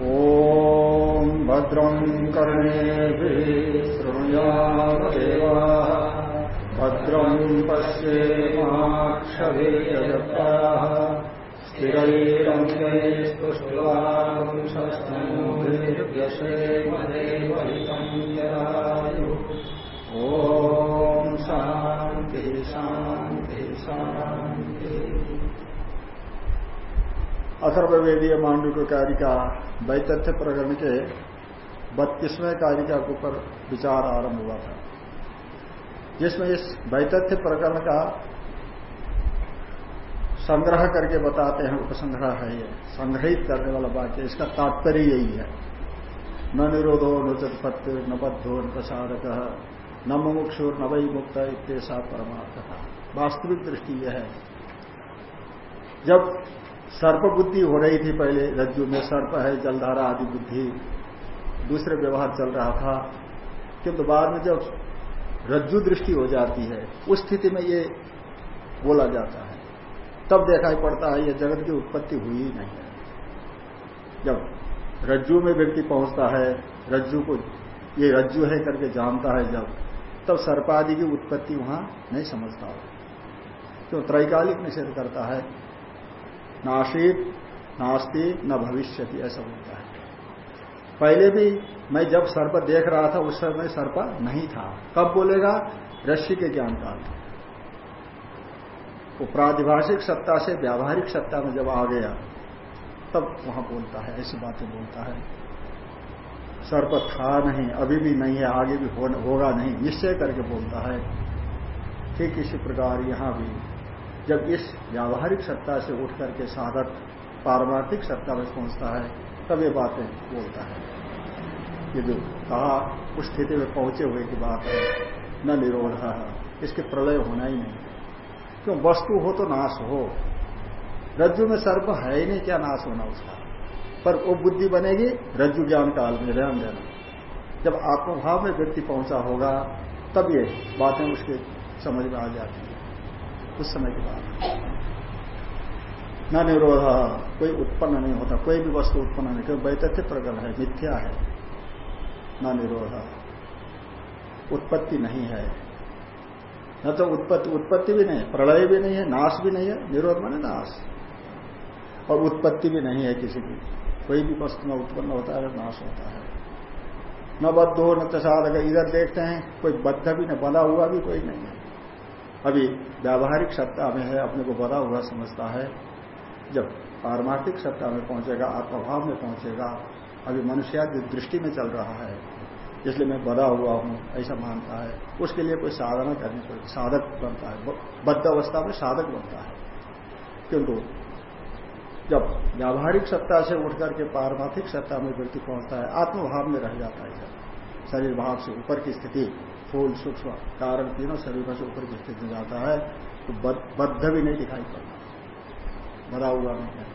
ॐ भद्रम् कर्णेभिः शृणुयामदेवाः भद्रम् पश्येमाक्षभिर्यजत्राः स्थिरैरङ्गैस्तुष्टुवांशस्तनूभिर्व्यसेमदेवहितम् जरायुः ॐ शान्तिः शान्तिः शान्तिः। अथर्ववेदीय मांडू कारिका वैतथ्य प्रकरण के बत्तीसवें कारिका के ऊपर विचार आरंभ हुआ था। जिसमें इस वैतथ्य प्रकरण का संग्रह करके बताते हैं, उपसंग्रह है ये, संग्रहित करने वाला वाक्य इसका तात्पर्य यही है। न निरोधो, न चतपत्ति न बद्धो, न प्रसारक, न मुमुक्षुर न वही मुक्त इतना परमार्थ। वास्तविक दृष्टि यह है। जब सर्प बुद्धि हो रही थी पहले रज्जु में, सर्प है, जलधारा आदि बुद्धि। दूसरे व्यवहार चल रहा था। किंतु बाद में जब रज्जु दृष्टि हो जाती है, उस स्थिति में ये बोला जाता है। तब दिखाई पड़ता है, ये जगत की उत्पत्ति हुई ही नहीं है। जब रज्जु में व्यक्ति पहुँचता है, रज्जु को, ये रज्जु है करके जानता है जब, तब सर्पादि की उत्पत्ति वहाँ नहीं समझता। क्यों? त्रैकालिक निषेध करता है। नाशित नास्ति, न भविष्य ऐसा बोलता है। पहले भी मैं जब सर्प देख रहा था, उस समय सर्प नहीं था। कब बोलेगा? रश्मि के ज्ञान काल वो प्रादिभाषिक सत्ता से व्यावहारिक सत्ता में जब आ गया, तब वहाँ बोलता है, ऐसी बातें बोलता है। सर्प था नहीं, अभी भी नहीं है, आगे भी होगा नहीं, निश्चय करके बोलता है। ठीक इसी प्रकार यहाँ भी जब इस व्यावहारिक सत्ता से उठ करके साधक पारमार्थिक सत्ता में पहुँचता है, तब ये बातें बोलता है। ये जो कहा, उस स्थिति में पहुँचे हुए की बात है, न निरोध है इसके प्रलय होना ही नहीं। क्यों? वस्तु हो तो नाश हो। रज्जु में सर्प है ही नहीं, क्या नाश होना उसका? पर वो बुद्धि बनेगी, रज्जु ज्ञान काल में ध्यान देना। जब आत्मभाव में व्यक्ति पहुँचा होगा, तब ये बातें उसके समझ में आ जाती है। उस समय के बाद। न निरोध, कोई उत्पन्न नहीं होता, कोई भी वस्तु उत्पन्न नहीं, क्योंकि वैतथ्य प्रकरण है, मिथ्या है। न निरोध, उत्पत्ति नहीं है। न तो उत्पत्ति उत्पत्ति भी नहीं प्रलय भी नहीं है, नाश भी नहीं है, निरोध माने नाश। और उत्पत्ति भी नहीं है किसी की। कोई भी वस्तु में उत्पन्न होता है, नाश होता है। न बद्ध हो न तसाद इधर देखते हैं, कोई बद्ध भी नहीं बना हुआ भी कोई नहीं है। अभी व्यावहारिक सत्ता में है, अपने को बड़ा हुआ समझता है। जब पारमार्थिक सत्ता में पहुंचेगा, आत्मभाव में पहुंचेगा, अभी मनुष्य की दृष्टि में चल रहा है, इसलिए मैं बड़ा हुआ हूँ, ऐसा मानता है। उसके लिए कोई साधना करनी पड़ेगी साधक बनता है बद्ध अवस्था में साधक बनता है। किंतु जब व्यावहारिक सत्ता से उठ करके पारमार्थिक सत्ता में व्यक्ति पहुँचता है, आत्मभाव में रह जाता है। शरीर भाव से ऊपर की स्थिति फूल सूक्ष्म कारण तीनों शरीर से ऊपर की स्थिति में जाता है तो बद्ध भी नहीं दिखाई पड़ता। बदा हुआ नहीं है।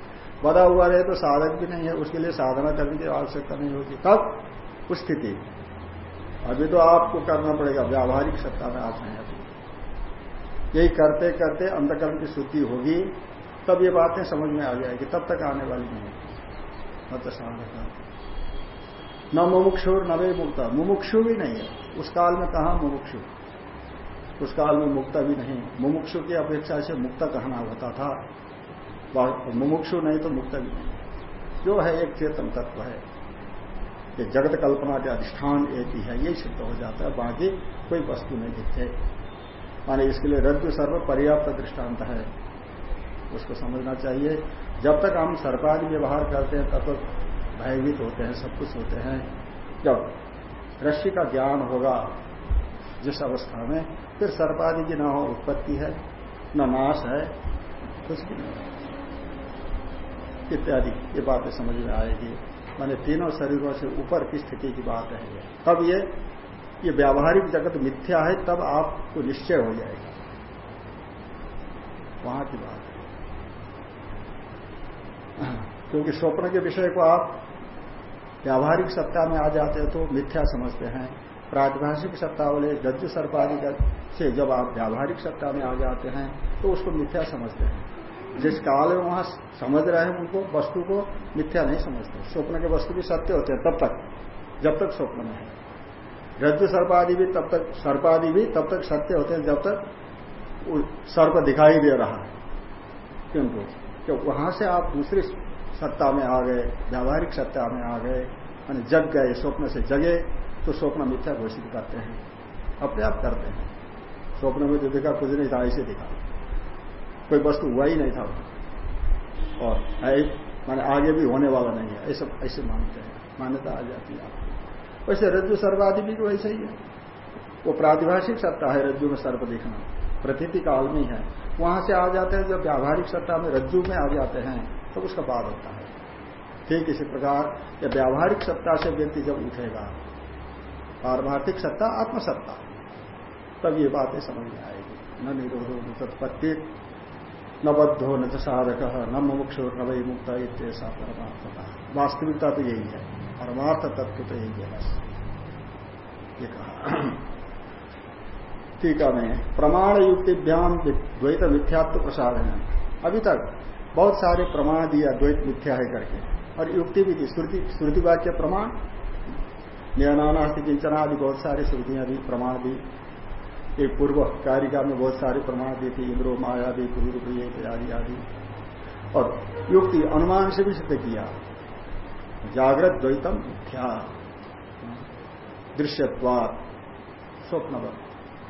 बदा हुआ रहे तो साधक भी नहीं है, उसके लिए साधना करने की आवश्यकता नहीं होगी तब उस स्थिति अभी तो आपको करना पड़ेगा, व्यावहारिक सत्ता में आप नहीं अभी। यही करते करते अंधकर्म की शुद्धि होगी, तब ये बातें समझ में आ जाएगी, तब तक आने वाली नहीं तो साधक न मुमुक्षु न वे मुक्त मुमुक्षु भी नहीं है। उस काल में कहा मुमुक्षु? उस काल में मुक्त भी नहीं। मुमुक्षु की अपेक्षा से मुक्त कहना होता था। मुमुक्षु नहीं तो मुक्त भी नहीं। जो है एक चेतन तत्व है। ये जगत कल्पना के अधिष्ठान एक ही है। यही सिद्ध हो जाता है। बाकी कोई वस्तु नहीं दिखते। माने इसके लिए रज्जु सर्व पर्याप्त दृष्टांत है। उसको समझना चाहिए। जब तक हम सर्पादी व्यवहार करते हैं, तब तक भयभीत होते हैं, सब कुछ होते हैं। जब रश्मि का ज्ञान होगा जिस अवस्था में, फिर सर्पादि की न हो उत्पत्ति है, न नाश है, कुछ भी नहीं इत्यादि, ये बातें समझ में आएगी। माने तीनों शरीरों से ऊपर की स्थिति की बात है ये। तब ये ये व्यावहारिक जगत मिथ्या है, तब आपको निश्चय हो जाएगा। वहाँ की बात है। क्योंकि स्वप्न के विषय को आप व्यावहारिक सत्ता में आ जाते हैं तो मिथ्या समझते हैं। प्रातिभाषिक सत्ता वाले गज्जु सर्पादि से जब आप व्यावहारिक सत्ता में आ जाते हैं तो उसको मिथ्या समझते हैं। जिस काल में वहाँ समझ रहे हैं उनको, वस्तु को मिथ्या नहीं समझते। स्वप्न के वस्तु भी सत्य होते हैं तब तक, जब तक स्वप्न में है। रज्जु सर्पादि भी तब तक सर्पादि भी तब तक सत्य होते हैं जब तक सर्प दिखाई दे रहा है। किंतु वहाँ से आप दूसरी सत्ता में आ गए, व्यावहारिक सत्ता में आ गए, मैंने जग गए, स्वप्न से जगे तो स्वप्न मिथ्या घोषित करते हैं। अपने आप करते हैं। स्वप्न में जो दिखा, कुछ नहीं था, ऐसे दिखा। कोई वस्तु हुआ ही नहीं था और माने आगे भी होने वाला नहीं है, ऐसे ऐसे मानते हैं। मान्यता आ जाती है आपको। वैसे रज्जु सर्वादि भी तो ऐसा ही है। वो प्रातिभाषिक सत्ता है, रज्जु में सर्प दिखना। प्रतीति काल में है। वहाँ से आ जाते हैं, जब व्यावहारिक सत्ता में रज्जु में आ जाते हैं तो उसका बाद होता है। ठीक इसी प्रकार या व्यावहारिक सत्ता से व्यक्ति जब उठेगा पारमार्थिक सत्ता, आत्मसत्ता, तब ये बातें समझ में आएगी। न निरोधो, न तत्पत्ति, न बद्धो, न साधक, न मुमुक्षो, न वही मुक्त इतना परमार्थता। वास्तविकता तो यही है। परमार्थ तत्व तो यही है बस। ये कहा। टीका में प्रमाण युक्तिभ्याम द्वैत मिथ्यात्व प्रसाद है अभी तक बहुत सारे प्रमाण दिया द्वैत मिथ्या है करके। और युक्ति भी थी, श्रुति वाक्य प्रमाण। नियनानास्ति किंचना आदि बहुत सारी श्रुतियाँ भी, प्रमाण दी एक पूर्व कारिका में बहुत सारे प्रमाण दी थी, इंद्रो, माया भी प्रिय आदि आदि। और युक्ति अनुमान से भी सिद्ध किया। जागृत द्वैतम मिथ्या। दृश्यत्वाद स्वप्नवत।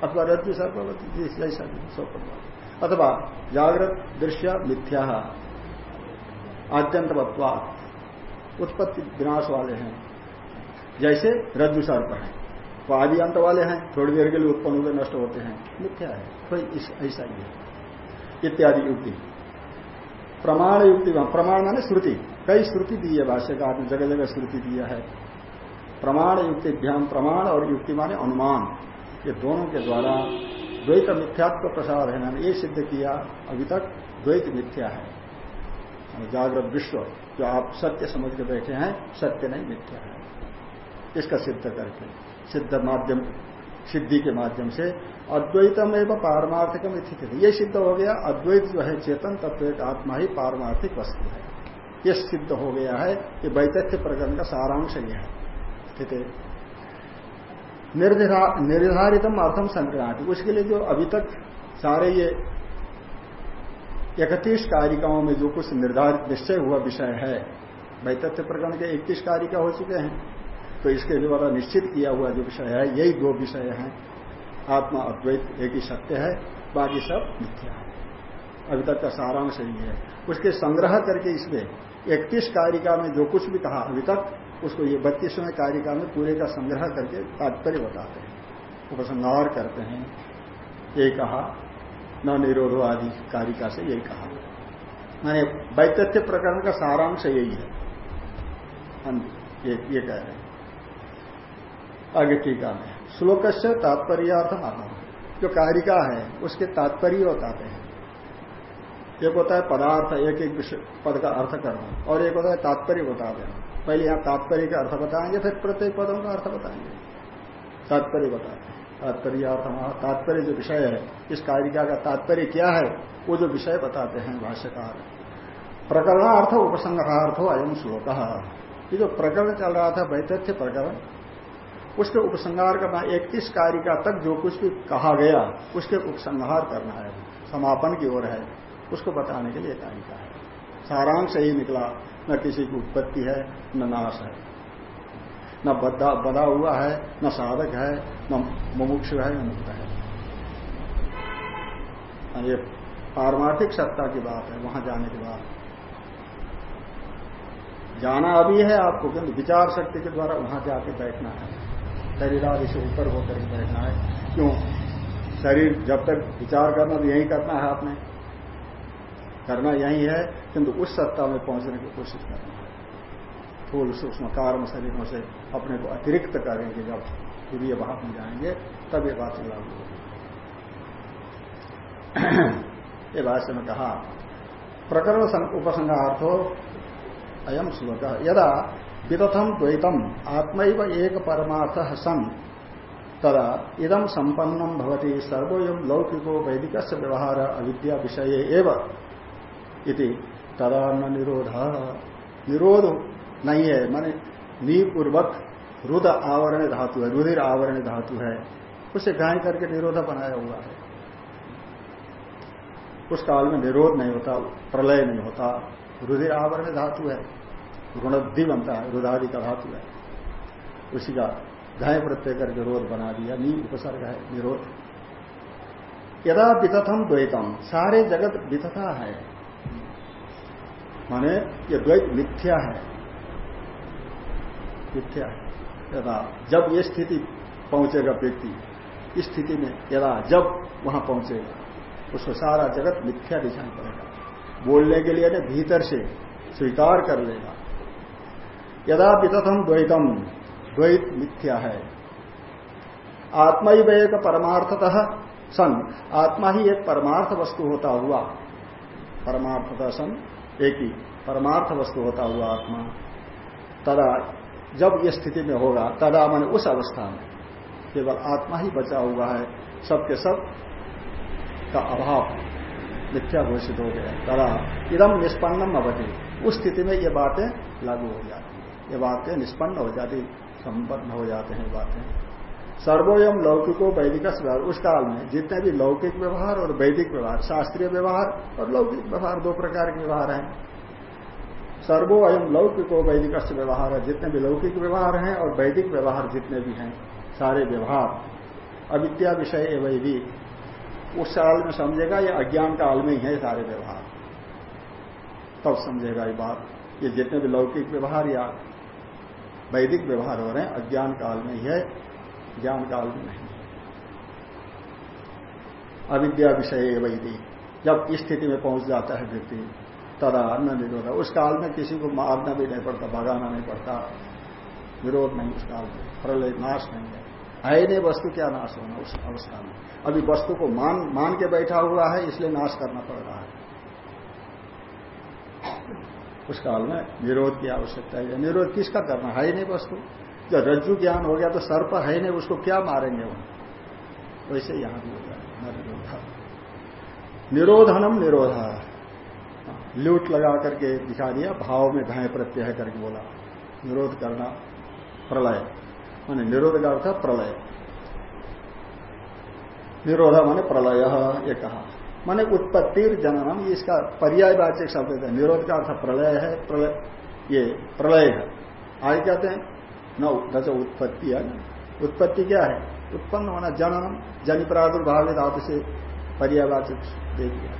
अथवा रज्जु सर्ववती जैसा स्वप्नवत। अथवा जागृत दृश्य मिथ्या। आद्यंतवत्वाद उत्पत्ति विनाश वाले हैं। जैसे रज्जु सर्प है। वो आदि अंत वाले हैं, थोड़ी देर के लिए उत्पन्न हुए, नष्ट होते हैं। मिथ्या है, कोई ऐसा ही है। इत्यादि युक्ति। प्रमाण युक्ति प्रमाण माने श्रुति। कई श्रुति दी है भाष्यकार ने जगह जगह श्रुति दिया है। प्रमाण युक्ति ध्यान, प्रमाण और युक्ति माने अनुमान। ये दोनों के द्वारा द्वैत मिथ्यात्व प्रसाद है। मैंने ये सिद्ध किया, अभी तक द्वैत मिथ्या है। जागृत विश्व, जो आप सत्य समझ के बैठे हैं, सत्य नहीं, मिथ्या है। इसका सिद्ध करके, सिद्ध माध्यम, सिद्धि के माध्यम से अद्वैतम एवं पारमार्थिकम स्थित। ये सिद्ध हो गया, अद्वैत जो है चेतन तत्व आत्मा ही पारमार्थिक वस्तु है। ये सिद्ध हो गया है कि वैतथ्य प्रकरण का सारांश यह है। निर्धारितम अर्थम संक्रांति उसके लिए जो अभी तक सारे ये इकतीस कारिकाओं में जो कुछ निर्धारित, निश्चय हुआ विषय है, वैतथ्य प्रकरण के इकतीस कारिका हो चुके हैं तो इसके द्वारा निश्चित किया हुआ जो विषय है, यही दो विषय हैं। आत्मा अद्वैत, एक ही सत्य है, बाकी सब मिथ्या है। अभी तक का सारांश यही है। उसके संग्रह करके इसमें इकतीस कारिका में जो कुछ भी कहा, अभी तक उसको ये बत्तीसवें कारिका में पूरे का संग्रह करके तात्पर्य बताते हैं। उपसंहार करते हैं। यही कहा। न निरोधो आदि कारिका से यही कहा। मैंने वैतथ्य प्रकरण का सारांश यही है। ये, ये कह रहे हैं। आगे टीका में श्लोक से तात्पर्यार्थम आना जो कारिका है उसके तात्पर्य बताते हैं। एक होता है पदार्थ एक एक पद का अर्थ करना। और एक होता है तात्पर्य बता देना। पहले यहाँ तात्पर्य का अर्थ बताएँगे, फिर प्रत्येक पदों का अर्थ बताएँगे। तात्पर्य बताते हैं। तात्पर्य अर्थ तात्पर्य जो विषय है, इस कारिका का तात्पर्य क्या है, वो जो विषय बताते हैं भाष्यकार। प्रकरणार्थ उपसंग्रहार्थ हो अयम श्लोक। ये जो प्रकरण चल रहा था, वैतथ्य प्रकरण, उसके उपसंहार करना इकतीस कारिका तक जो कुछ भी कहा गया, उसके उपसंहार करना है। समापन की ओर है। उसको बताने के लिए कारिका है। सारांश ही निकला। न किसी की उत्पत्ति है, न नाश है। न बदा बदा हुआ है, न साधक है, न मुमुक्ष है, न मुक्त है। ये पारमार्थिक सत्ता की बात है, वहाँ जाने के बाद। जाना अभी है आपको, किंतु विचार शक्ति के द्वारा वहाँ जाके बैठना है। शरीर आदि से ऊपर होकर बैठना है। क्यों? शरीर जब तक विचार करना तो यही करना है आपने। करना यही है, किंतु उस सत्ता में पहुँचने की कोशिश करना है। फूल सूक्ष्म कार्म शरीरों से अपने को अतिरिक्त करेंगे, जब तुरीय भाव में जाएँगे, तब ये बात लागू होगी ये भाष्य में कहा, प्रकरण उपसंगार्थो अयम श्लोक यदा विदथम द्वैतम आत्मैव एक परमार्थ सन, तदा इदम संपन्नम भवती सर्वोयम लौकिको वैदिक व्यवहार अविद्या विषय एवं। इति तदा न निरोध निरोध नहीं है, माने नीपूर्वक रुद आवरण धातु है, रुधिर आवरण धातु है। उसे गाय करके निरोध बनाया हुआ है। उस काल में निरोध नहीं होता, प्रलय नहीं होता। रुधिर आवरण धातु है ऋणद्धि बनता है रुदादि का धातु है। उसी का घाय प्रत्यय करके रोध बना दिया, नी उपसर्ग है, निरोध। यदा वितथम द्वैतम, सारे जगत वितथा है। माने ये द्वैत मिथ्या है। मिथ्या है। यदा जब ये स्थिति पहुंचेगा व्यक्ति, इस स्थिति में यदा जब वहाँ पहुंचेगा, उसको सारा जगत मिथ्या दिखाई पड़ेगा। बोलने के लिए भीतर से स्वीकार कर लेगा। यदा वितथम द्वैतम, द्वैत मिथ्या है। आत्मा ही वह एक परमार्थतः सन, आत्मा ही एक परमार्थ वस्तु होता हुआ, परमार्थतः सन एक ही, परमार्थ वस्तु होता हुआ आत्मा। तदा जब ये स्थिति में होगा, तदा मन उस अवस्था में केवल आत्मा ही बचा हुआ है सबके सब का अभाव मिथ्या घोषित हो गया। तदा इदम निष्पन्नम अवधि। उस स्थिति में ये बातें लागू हो जाती है। ये बातें निष्पन्न हो जाती, संपन्न हो जाते हैं बातें। सर्वोयम लौकिको वैदिक व्यवहार उस काल में जितने भी लौकिक व्यवहार और वैदिक व्यवहार, शास्त्रीय व्यवहार और लौकिक व्यवहार, दो प्रकार के व्यवहार हैं। सर्वो अयम लौकिको वैदिक व्यवहार है, जितने भी लौकिक व्यवहार हैं और वैदिक व्यवहार जितने भी हैं, सारे व्यवहार। अविद्या विषय भी उस काल में समझेगा ये अज्ञान काल में ही है सारे व्यवहार। तब समझेगा ये बात ये जितने भी लौकिक व्यवहार या वैदिक व्यवहार हो रहे हैं, अज्ञान काल में ही है ज्ञान काल में नहीं। अविद्या विषय वैदिक जब इस स्थिति में पहुँच जाता है व्यक्ति, तदा अन्न निरोध। उस काल में किसी को मारना भी नहीं पड़ता, भगाना नहीं पड़ता। विरोध नहीं उस काल में, प्रलय नाश नहीं है। है नहीं वस्तु, क्या नाश होना उस अवस्था में? अभी वस्तु को मान मान के बैठा हुआ है, इसलिए नाश करना पड़ रहा है। उस काल में निरोध की आवश्यकता है। निरोध किसका करना है? ही नहीं वस्तु। जब रज्जु ज्ञान हो गया तो सर्प है नहीं, उसको क्या मारेंगे वो? वैसे यहाँ भी हो जाए निरोधनम निरोध। लूट लगा करके दिखा दिया, भाव में घाय प्रत्यय करके बोला, निरोध करना प्रलय। माने निरोध का अर्थ प्रलय। निरोध माने प्रलय, ये कहा। माने उत्पत्ति जननम इसका पर्याय पर्यायवाचक शब्द है। निरोध का अर्थ प्रलय है, प्रलय, ये प्रलय है। आगे कहते हैं न उत्पत्ति है। उत्पत्ति क्या है? उत्पन्न होना जननम, जन प्रादुर्भाव धातु से पर्यावाचक दे दिया।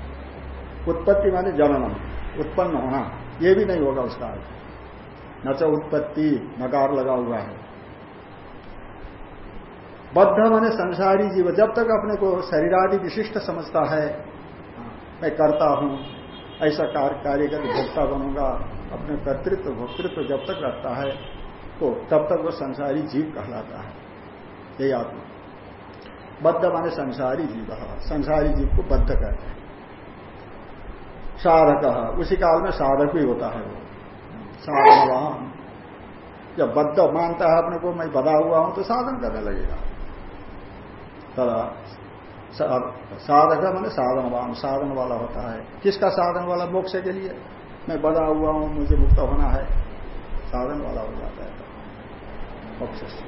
उत्पत्ति माने जननम, उत्पन्न होना। ये भी नहीं होगा उसका अर्थ। न च उत्पत्ति नकार लगा हुआ है। बद्ध माने संसारी जीव। जब तक अपने को शरीरादि विशिष्ट समझता है, मैं करता हूँ, ऐसा कार्य करके भोक्ता बनूँगा। अपने कर्तृत्व, भोक्तृत्व जब तक रखता है तो तब तक वो संसारी जीव कहलाता है। यही आत्मा बद्ध माने संसारी जीव संसारी जीव को बद्ध कहते हैं। साधक उसी काल में साधक भी होता है वो। साधनवान जब बद्ध मानता है अपने को, मैं बदा हुआ हूँ तो साधन करने लगेगा। तदा साधक मैंने साधनवान साधन वाला होता है। किसका साधन वाला? मोक्ष के लिए। मैं बदा हुआ हूँ, मुझे मुक्त होना है। साधन वाला हो जाता है। मोक्ष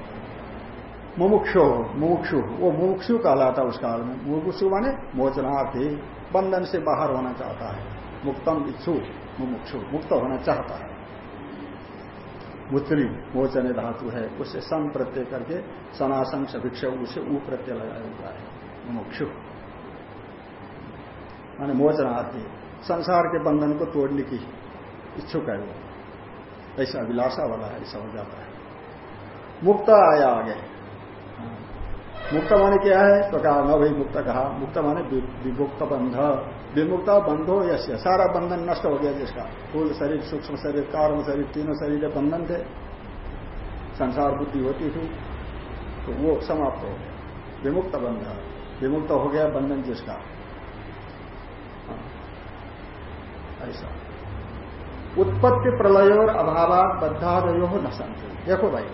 मुमुक्षु मुमुक्षु, वो मुमुक्षु कहलाता उस काल में। मुमुक्षु माने मोचनार्थी, बंधन से बाहर होना चाहता है। मुक्तम इच्छु, मुमुक्षु, मुक्त होना चाहता है। मुत्री, मोचन धातु है। उससे सम प्रत्यय करके सनासन सभिक्ष उसे ऊ प्रत्यय लगाया हुआ है। मुमुक्षु। माने मोचनार्थी। संसार के बंधन को तोड़ने की इच्छुक है वो। ऐसा अभिलाषा वाला है, ऐसा हो जाता है। मुक्त आया आगे। मुक्त माने क्या है? तो कहा न भाई मुक्त कहा। मुक्त माने विमुक्त बंध। विमुक्त बंधो यश सारा बंधन नष्ट हो गया जिसका। फूल शरीर, सूक्ष्म शरीर, कारण शरीर, तीनों शरीर बंधन थे। संसार बुद्धि होती थी तो वो समाप्त हो गया। विमुक्त बंध। विमुक्त हो गया बंधन जिसका। हाँ। ऐसा। उत्पत्ति प्रलय और अभावात बद्धादयो न संत देखो भाई।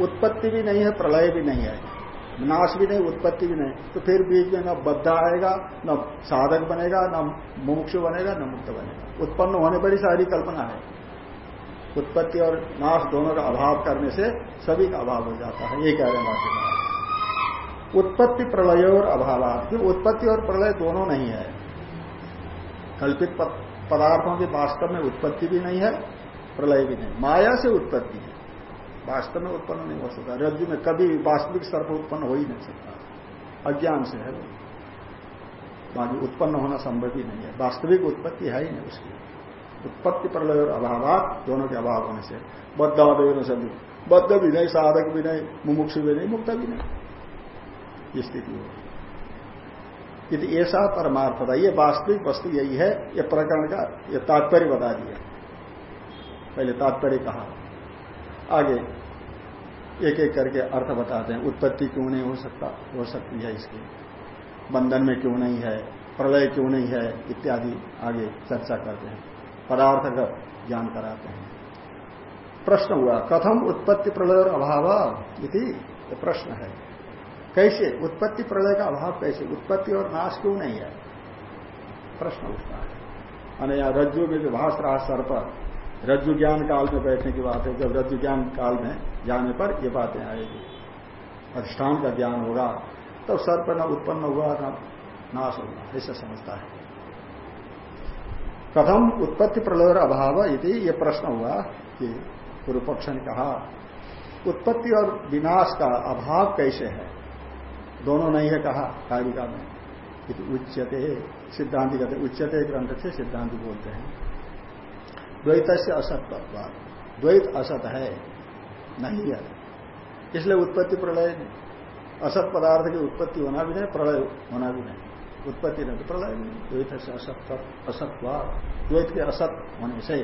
उत्पत्ति भी नहीं है, प्रलय भी नहीं है। नाश भी नहीं, उत्पत्ति भी नहीं। तो फिर बीच में न बद्ध आएगा, न साधक बनेगा, न मुमुक्ष बनेगा, न मुक्त बनेगा। उत्पन्न होने पर ही सारी कल्पना है। उत्पत्ति और नाश दोनों का अभाव करने से सभी का अभाव हो जाता है। ये कह रहे हैं उत्पत्ति, प्रलय और अभाव उत्पत्ति और प्रलय दोनों नहीं है। कल्पित पदार्थों की वास्तव में उत्पत्ति भी नहीं है, प्रलय भी नहीं। माया से उत्पत्ति है। वास्तव में उत्पन्न नहीं हो सकता। रज्जु में कभी वास्तविक सर्प उत्पन्न हो ही नहीं सकता। अज्ञान से है वो। बाकी उत्पन्न होना संभव ही नहीं है। वास्तविक उत्पत्ति है ही नहीं उसकी। उत्पत्ति प्रलय और अभाव दोनों के अभाव होने से। बद्धादेव सभी। बद्ध भी नहीं साधक भी नहीं मुमुक्ष भी नहीं मुक्त भी नहीं ये स्थिति होगी यदि ऐसा परमार्थ था ये वास्तविक वस्तु यही है। ये प्रकरण का ये तात्पर्य बता दिया। पहले तात्पर्य कहा। आगे एक एक करके अर्थ बताते हैं। उत्पत्ति क्यों नहीं हो सकता? हो सकती है इसकी। बंधन में क्यों नहीं है? प्रलय क्यों नहीं है? इत्यादि आगे चर्चा करते हैं। पदार्थ का ज्ञान कराते हैं। प्रश्न हुआ, कथम उत्पत्ति प्रलय और अभाव इति? प्रश्न है। कैसे? उत्पत्ति प्रलय का अभाव कैसे? उत्पत्ति और नाश क्यों नहीं है? प्रश्न उठता है। माने यहाँ रज्जु में जो भाष रहा सर्प रज्जु ज्ञान काल में बैठने की बात है, जब रज्जु ज्ञान काल में जाने पर ये बातें आएगी। अधिष्ठान का ज्ञान होगा, तब सर्प न उत्पन्न हुआ न नाश होगा ऐसा समझता है। कथम उत्पत्ति प्रलय अभाव यदि ये प्रश्न हुआ कि पूर्व पक्ष ने कहा, उत्पत्ति और विनाश का अभाव कैसे है? दोनों नहीं है कहा कारिका में। उच्चते सिद्धांति कहते उच्चते ग्रंथ से सिद्धांति बोलते हैं। द्वैत से असत द्वैत असत है, नहीं है। इसलिए उत्पत्ति प्रलय, असत पदार्थ की उत्पत्ति होना भी नहीं, प्रलय होना भी नहीं। उत्पत्ति नहीं तो प्रलय नहीं। द्वैत से असत असत्वा द्वैत के असत होने से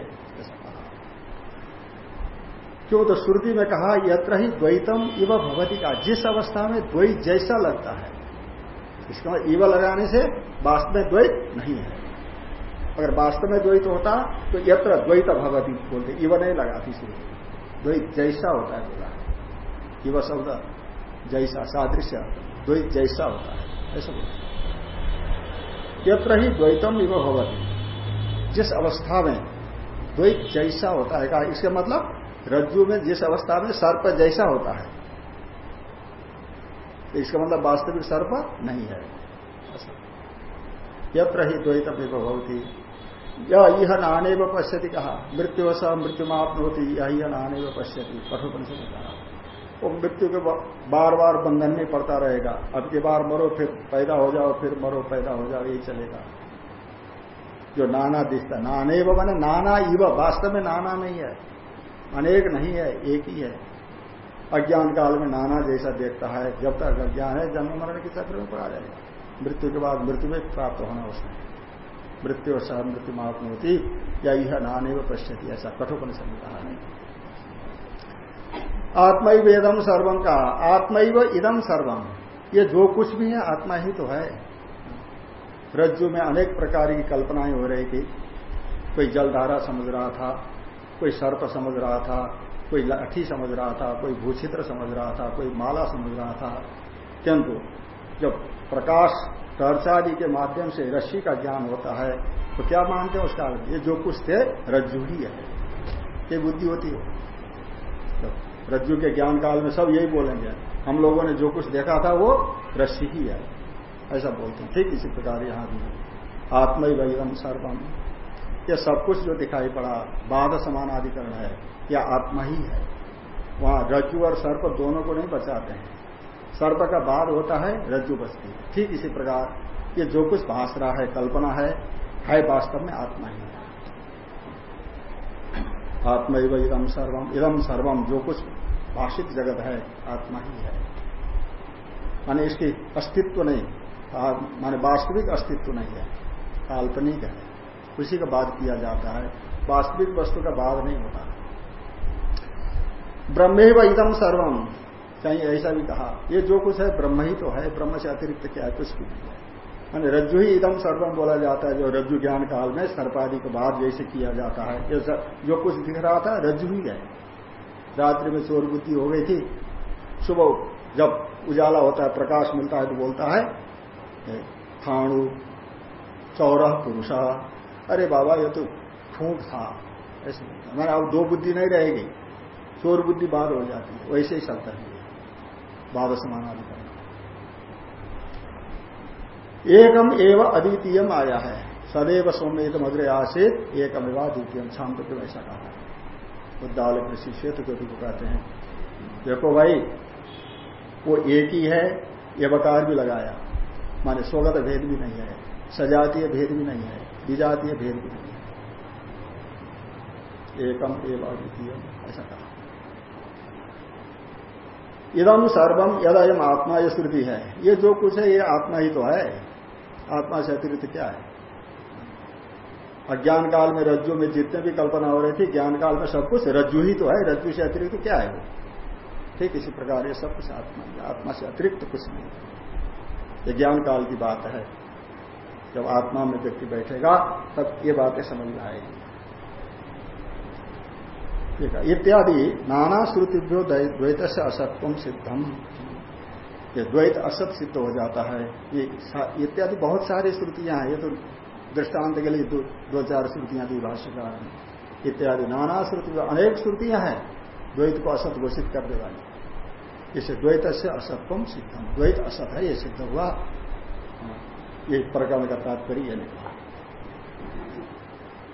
क्यों तो श्रुति में कहा, यत्र ही द्वैतम इव भगवती का। जिस अवस्था में द्वैत जैसा लगता है, इसका इव लगाने से वास्तव में द्वैत नहीं है। अगर वास्तव में द्वैत होता तो यत्र द्वैत भगवती बोलते, इव नहीं लगाती इसलिए द्वैत जैसा होता है बोला। इव शब्द जैसा, सादृश्य, द्वैत जैसा होता है। ऐसा बोलते यत्र ही द्वैतम इव भगवती जिस अवस्था में द्वैत जैसा होता है, कहा, इसका मतलब रज्जु में जिस अवस्था में सर्प जैसा होता है। तो इसका मतलब वास्तविक सर्प नहीं है। यत्र ही द्वैत विभवती यह नाने व पश्यति कहा मृत्यु स मृत्यु माप होती यह नाने व पश्यति। कठोपनिषद ने कहा वो मृत्यु के बार बार बंधन में पड़ता रहेगा। अब के बार मरो, फिर पैदा हो जाओ, फिर मरो, पैदा हो जाओ, यही चलेगा। जो नाना दिखता नाने व मैंने नाना इव। वास्तव में नाना नहीं है। अनेक नहीं है, एक ही है। अज्ञान काल में नाना जैसा देखता है। जब तक अज्ञान है, जन्म मरण के चक्र में पड़ा जाएगा मृत्यु के बाद मृत्यु में प्राप्त होना उसमें। मृत्यु और सह मृत्यु होती, या यह नाने व ऐसा कठोपनिषद में कहा नहीं आत्मैव इदम सर्वम का आत्मैव इदम सर्वम ये जो कुछ भी है, आत्मा ही तो है। रज्जु में अनेक प्रकार की कल्पनाएँ हो रही थी। कोई जलधारा समझ रहा था, कोई सर्प समझ रहा था, कोई लाठी समझ रहा था, कोई भूचित्र समझ रहा था, कोई माला समझ रहा था। किंतु जब प्रकाश टर्चादि के माध्यम से रस्सी का ज्ञान होता है। तो क्या मानते हैं उसका ये जो कुछ थे रज्जु ही। है ये बुद्धि होती है। तो रज्जु के ज्ञान काल में सब यही बोलेंगे। हम लोगों ने जो कुछ देखा था, वो रस्सी ही है। ऐसा बोलते हैं। ठीक इसी प्रकार यहाँ भी। आत्म वैदम सर्वम। ये सब कुछ जो दिखाई पड़ा, बाध समानाधिकरण है, या आत्मा ही है। वहाँ रज्जु और सर्प दोनों को नहीं बचाते हैं। सर्प का बाद होता है, रज्जु बस्ती। ठीक इसी प्रकार, ये जो कुछ भाष रहा है, कल्पना है है वास्तव में आत्मा ही। है आत्मा इदम सर्वम इदम सर्वम, जो कुछ भाषित जगत है, आत्मा ही है। माने इसकी अस्तित्व नहीं माने वास्तविक अस्तित्व नहीं है, काल्पनिक है। उसी का बाद किया जाता है, वास्तविक वस्तु का बाद नहीं होता। ब्रह्मे व इदम सर्वम कहीं ऐसा भी कहा, ये जो कुछ है, ब्रह्म ही तो है, ब्रह्म से अतिरिक्त क्या है, कुछ भी नहीं है। रज्जु ही एकदम सर्वम बोला जाता है, जो रज्जु ज्ञान काल में सर्पादि के बाद जैसे किया जाता है, ये जो कुछ दिख रहा था, रज्जु ही है। रात्रि में चोर बुद्धि हो गई थी, सुबह जब उजाला होता है, प्रकाश मिलता है तो बोलता है थाणु, चौरह पुरुष। अरे बाबा, ये तो खूंट था, ऐसे मैंने अब दो बुद्धि नहीं रहेगी चोर बुद्धि बाद हो जाती है, वैसे ही चलता है बाद समानाधिकरण एकम एवं अद्वितीयम आया है। सदैव सौम्यतम अग्रे आसित, एकम एवं द्वितीय शांत के वैसा कहा है। बुद्धावल कृषि क्षेत्र को भी कहते हैं। देखो भाई, वो एक ही है ये बकार भी लगाया। माने स्वगत भेद भी नहीं है, सजातीय भेद भी नहीं है, विजातीय भेद भी नहीं है। एकम एवं अद्वितीय ऐसा कहा। इदम सर्वम यदा यम आत्मा ये श्रुति है। ये जो कुछ है, ये आत्मा ही तो है। आत्मा से अतिरिक्त क्या है? अज्ञान काल में रज्जु में जितने भी कल्पना हो रही थी, ज्ञान काल में सब कुछ रज्जु ही तो है, रज्जु से अतिरिक्त क्या है? वो ठीक इसी प्रकार ये सब कुछ आत्मा है। आत्मा से अतिरिक्त कुछ नहीं ये ज्ञान काल की बात है। जब आत्मा में व्यक्ति बैठेगा, तब ये बातें समझ में आएगी। इत्यादि नाना श्रुतिभ्यो द्वैत से असत्वम सिद्धम। ये द्वैत असत सिद्ध हो जाता है। ये इत्यादि बहुत सारी श्रुतियाँ हैं। ये तो दृष्टांत के लिए दो, दो चार श्रुतियाँ दी भाष्यकार इत्यादि नाना श्रुति अनेक श्रुतियाँ हैं। द्वैत को असत घोषित कर दे वाली। इसे द्वैत से असत्वम सिद्धम। द्वैत असत है ये सिद्ध हुआ। ये प्रकरण का तात्पर्य निकला।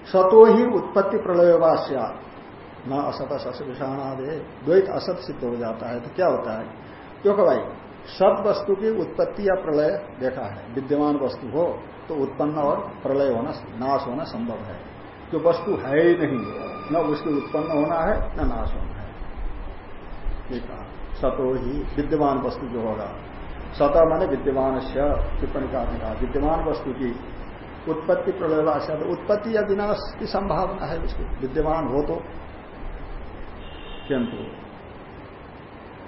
सतो ही उत्पत्ति प्रलयवास्या न असत सस विषाणादे द्वैत असत सिद्ध हो जाता है तो क्या होता है? क्योंकि भाई सब वस्तु की उत्पत्ति या प्रलय देखा है, विद्यमान वस्तु हो तो उत्पन्न और प्रलय होना, नाश होना संभव है। जो वस्तु है ही नहीं, न उसके उत्पन्न होना है, न नाश होना है। है सतो ही विद्यमान वस्तु जो होगा। सता माने विद्यमान टिप्पणी का विद्यमान वस्तु की उत्पत्ति प्रलय उत्पत्ति या विनाश की संभावना है उसकी विद्यमान हो तो किंतु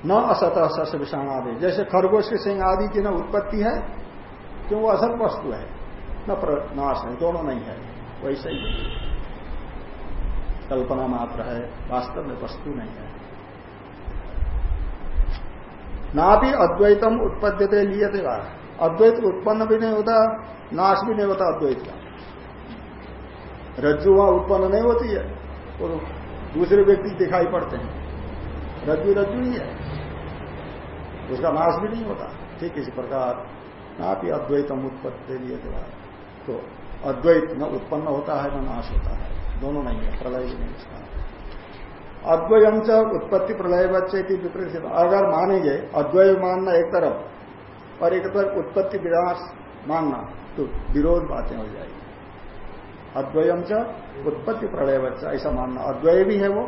न असत सस विषाण आदि जैसे खरगोश के सिंह आदि की न उत्पत्ति है, क्यों वो असत वस्तु है? न नाश है दोनों नहीं है। वैसे ही। कल्पना मात्र है, वास्तव में वस्तु नहीं है। ना भी अद्वैतम उत्पद्यते लिए थे अद्वैत उत्पन्न भी नहीं होता, नाश भी नहीं होता अद्वैत का। रज्जु वहाँ उत्पन्न नहीं होती है दूसरे व्यक्ति दिखाई पड़ते हैं। रज्जु रज्जु ही है। उसका नाश भी नहीं होता। ठीक इसी प्रकार ना भी अद्वैतम उत्पत्ति लिए तो अद्वैत न उत्पन्न होता है, न नाश होता है। दोनों नहीं है, प्रलय भी नहीं उसका अद्वयम च उत्पत्ति प्रलय बच्चे की विपरीत। अगर मानेंगे अद्वय मानना एक तरफ़ और एक तरफ़ उत्पत्ति विनाश मानना तो विरोध बातें हो जाएगी। अद्वयम च उत्पत्ति प्रलय ऐसा मानना। अद्वय भी है वो,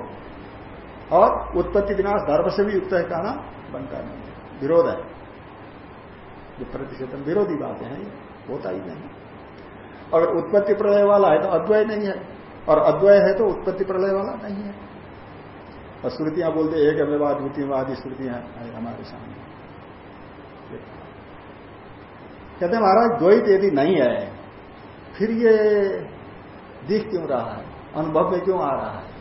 और उत्पत्ति विनाश, धर्म से भी युक्त है, कहना बनता नहीं विरोध है। प्रतिशतम विरोधी बातें हैं होता ही नहीं। अगर उत्पत्ति प्रलय वाला है तो अद्वय नहीं है। और अद्वय है तो उत्पत्ति प्रलय वाला नहीं है। और श्रुतियाँ बोलते एक अव्यवाद द्वितीयवादी श्रुतियाँ हमारे सामने। कहते महाराज, द्वैत यदि नहीं है, फिर ये दिख क्यों रहा है? अनुभव में क्यों आ रहा है?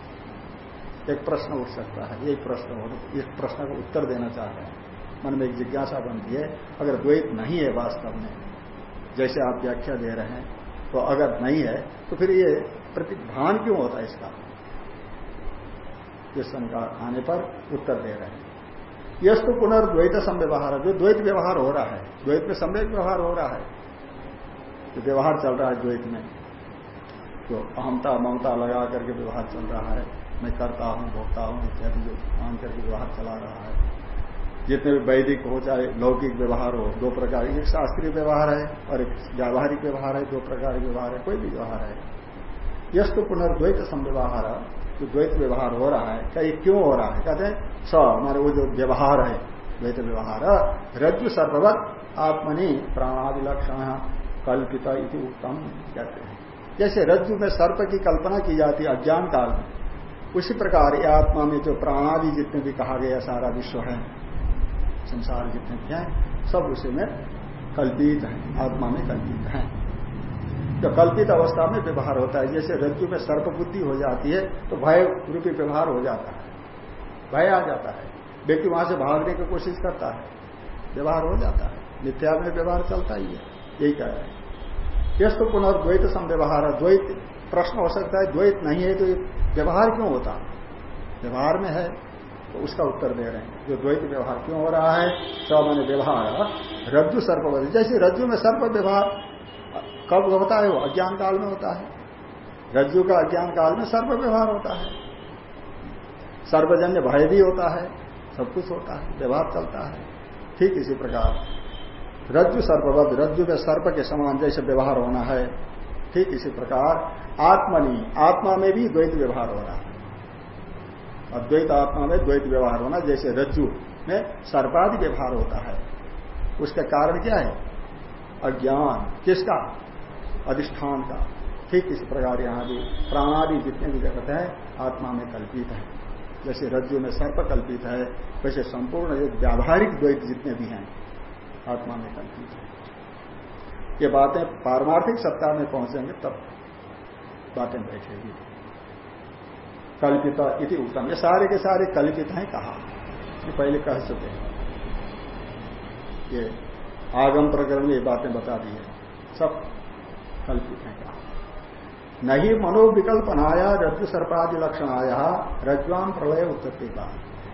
एक प्रश्न उठ सकता है एक प्रश्न इस प्रश्न का उत्तर देना चाह रहे हैं। मन में एक जिज्ञासा बनती है, अगर द्वैत नहीं है वास्तव में, जैसे आप व्याख्या दे रहे हैं तो अगर नहीं है तो फिर ये प्रतिभान क्यों होता है इसका? इस शंका आने पर उत्तर दे रहे हैं। यश तो पुनर्द्वैत संव्यवहार है जो द्वैत व्यवहार हो रहा है, द्वैत में सम्यक व्यवहार हो रहा है, जो व्यवहार चल रहा है द्वैत में जो अहमता ममता लगा करके व्यवहार चल रहा है। मैं करता हूँ, भोगता हूँ, इत्यादि जो मान करके व्यवहार चला रहा है। जितने भी वैदिक हो, चाहे लौकिक व्यवहार हो, दो प्रकार, एक शास्त्रीय व्यवहार है और एक व्यावहारिक व्यवहार है, दो प्रकार व्यवहार है, कोई भी व्यवहार है। यश तो पुनर्द्वैत संव्यवहार, जो द्वैत व्यवहार हो रहा है, क्या ये क्यों हो रहा है? कहते हैं, स, हमारे वो जो व्यवहार है, द्वैत व्यवहार, रज्जु सर्ववत आत्मनि प्राणादिलक्षण कल्पित इति उत्तम, कहते हैं। जैसे रज्जु में सर्प की कल्पना की जाती है अज्ञान काल में, उसी प्रकार ये आत्मा में जो प्राणादि जितने भी कहा गया सारा विश्व है, संसार जितने भी हैं, सब उसी में कल्पित है, आत्मा में कल्पित है। जो कल्पित अवस्था में व्यवहार होता है। जैसे रज्जु में सर्प बुद्धि हो जाती है तो भय रूपी व्यवहार हो जाता है। भय आ जाता है। व्यक्ति वहाँ से भागने की कोशिश करता है। व्यवहार हो जाता है। मिथ्या में व्यवहार चलता ही है। यही कह रहे हैं। यश तो पुनर्द्वैत संव्यवहार। द्वैत प्रश्न हो सकता है, द्वैत नहीं है तो व्यवहार क्यों होता? व्यवहार में है तो उसका उत्तर दे रहे हैं। जो द्वैत व्यवहार क्यों हो रहा है सब मैंने व्यवहार। रज्जु सर्प जैसे रज्जु में सर्प व्यवहार, कब होता है वो? अज्ञान काल में होता है। रज्जु का अज्ञान काल में सर्व व्यवहार होता है। सर्वजन्य भय भी होता है, सब कुछ होता है, व्यवहार चलता है। ठीक इसी प्रकार। रज्जु सर्पवध रज्जु में सर्प के समान जैसे व्यवहार होना है। ठीक इसी प्रकार आत्मनि, आत्मा में भी द्वैत व्यवहार हो रहा है। अद्वैत आत्मा में द्वैत व्यवहार होना, जैसे रज्जु में सर्पादि व्यवहार होता है। उसका कारण क्या है? अज्ञान। किसका? अधिष्ठान का। ठीक इसी प्रकार यहाँ भी प्राणादि जितने भी जगत है, आत्मा में कल्पित है। जैसे रज्जु में सर्प कल्पित है, वैसे संपूर्ण व्यावहारिक द्वैत जितने भी हैं आत्मा में कल्पित ये बातें पारमार्थिक सत्ता में पहुँचेंगे, तब बातें बैठेगी। कल्पिता इति उत्तम। ये सारे के सारे कल्पित हैं कहा। ये पहले कह चुके हैं। ये आगम प्रकरण में ये बातें बता दी है। सब कल्पित है कहा। नहीं मनोविकल्पनाया रज्जु सर्पादि लक्षण आया रज्वान प्रलय उत्पत्ति का।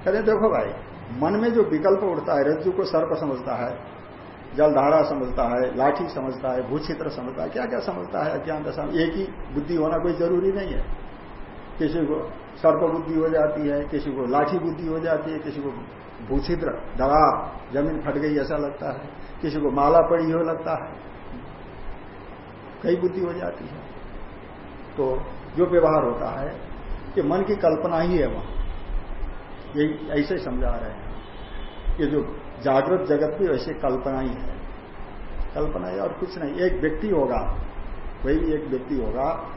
कहते देखो भाई, मन में जो विकल्प उठता है, रज्जु को सर्प समझता है जलधारा समझता है, लाठी समझता है भूचित्र समझता है। क्या क्या समझता है? अज्ञान दशा में एक ही बुद्धि होना कोई ज़रूरी नहीं है। किसी को सर्प बुद्धि हो जाती है, किसी को लाठी बुद्धि हो जाती है, किसी को भूचित्र दड़ा ज़मीन फट गई ऐसा लगता है। किसी को माला पड़ी हो लगता है। कई बुद्धि हो जाती है। तो जो व्यवहार होता है कि मन की कल्पना ही है वहाँ। यही ऐसे समझा रहे हैं। ये जो जागृत जगत भी वैसे कल्पना ही। है कल्पना ही और कुछ नहीं, एक व्यक्ति होगा, वही एक व्यक्ति होगा।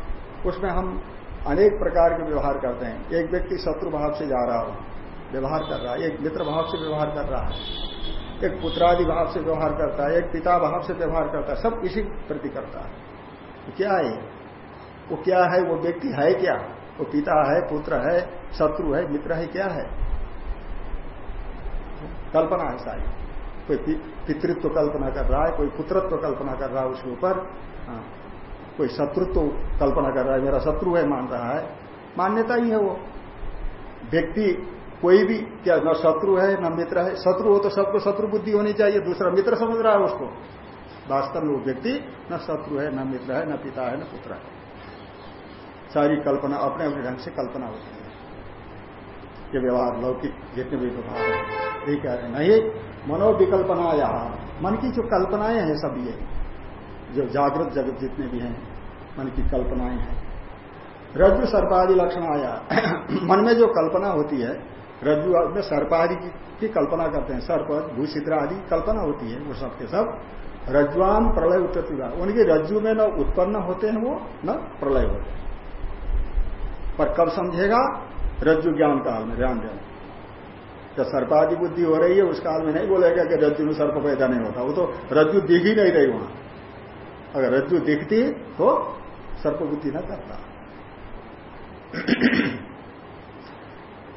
उसमें हम अनेक प्रकार के व्यवहार करते हैं। एक व्यक्ति शत्रु भाव से जा रहा हो, व्यवहार कर रहा है। एक मित्र भाव से व्यवहार कर रहा है। एक पुत्रादि भाव से व्यवहार करता है। एक पिता भाव से व्यवहार करता है। सब इसी प्रति करता है। तो क्या है? वो क्या है? वो व्यक्ति है क्या? वो पिता है, पुत्र है, शत्रु है, मित्र है, क्या है? कल्पना है सारी। कोई पितृत्व कल्पना कर रहा है कोई पुत्रत्व कल्पना कर रहा है उसके ऊपर। हाँ, कोई शत्रुत्व कल्पना कर रहा है मेरा शत्रु है मान रहा है। मान्यता ही है वो। व्यक्ति कोई भी क्या न शत्रु है न मित्र है शत्रु हो तो सबको शत्रु बुद्धि होनी चाहिए दूसरा मित्र समझ रहा है उसको। वास्तव में वो व्यक्ति न शत्रु है न मित्र है न पिता है न पुत्र है। सारी कल्पना अपने अपने ढंग से कल्पना होती है। ये व्यवहार, लौकिक जितने भी व्यवहार है यही कह रहे हैं, नहीं मनोविकल्पना यहाँ मन की जो कल्पनाएँ हैं सब ये, जो जागृत जगत जितने भी हैं, मन की कल्पनाएँ हैं। रज्जु सर्पादि लक्षण आया मन में जो कल्पना होती है, रज्जु में सर्पादि की की कल्पना करते हैं, सर्प, भूषिद्रा आदि कल्पना होती है, वो सब के सब रज्जुआन प्रलय उत्पत्ति उनकी रज्जु में न उत्पन्न होते हैं वो, न प्रलय होते हैं। पर कब समझेगा? रज्जु ज्ञान काल में, ध्यान देना जब सर्पादि बुद्धि हो रही है, उस काल में नहीं बोलेगा कि रज्जु में सर्प पैदा नहीं होता। वो तो रज्जु दिख ही नहीं रही वहाँ। अगर रज्जु दिखती तो सर्प बुद्धि न करता।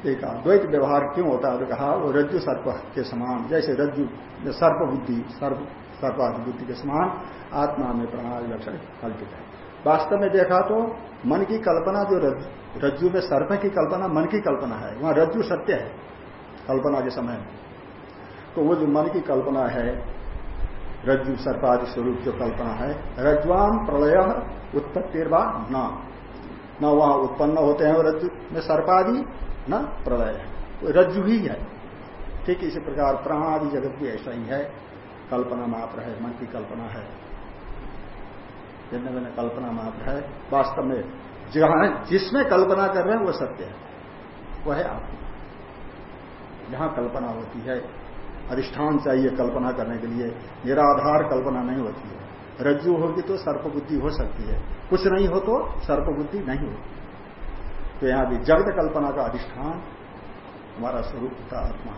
देखा द्वैत व्यवहार क्यों होता है? तो कहा, वो रज्जु सर्प के समान, जैसे रज्जु सर्प बुद्धि, सर्प, सर्पादि बुद्धि के समान, आत्मा में प्रणाली लक्षण कल्पित है। वास्तव में देखा तो मन की कल्पना जो रज्जु में सर्प की कल्पना, मन की कल्पना है। वहाँ रज्जु सत्य है, कल्पना के समय तो वो जो मन की कल्पना है, रज्जु सर्पादि स्वरूप जो कल्पना है रज्वान प्रलय उत्पत्ति न। न वहाँ उत्पन्न होते हैं रज्जु में सर्पादि न प्रलय तो रज्जु ही है। ठीक इसी प्रकार प्राण आदि जगत भी ऐसा ही है। कल्पना मात्र है, मन की कल्पना है। भिन्न कल्पना मात्र है। वास्तव में जहाँ जिसमें कल्पना कर रहे हैं, वो सत्य है। वह है आत्मा। जहाँ कल्पना होती है। अधिष्ठान चाहिए कल्पना करने के लिए। निराधार कल्पना नहीं होती है। रज्जु होगी तो सर्प बुद्धि हो सकती है। कुछ नहीं हो तो सर्पबुद्धि नहीं होती। तो यहाँ भी जगत कल्पना का अधिष्ठान, हमारा स्वरूप का आत्मा।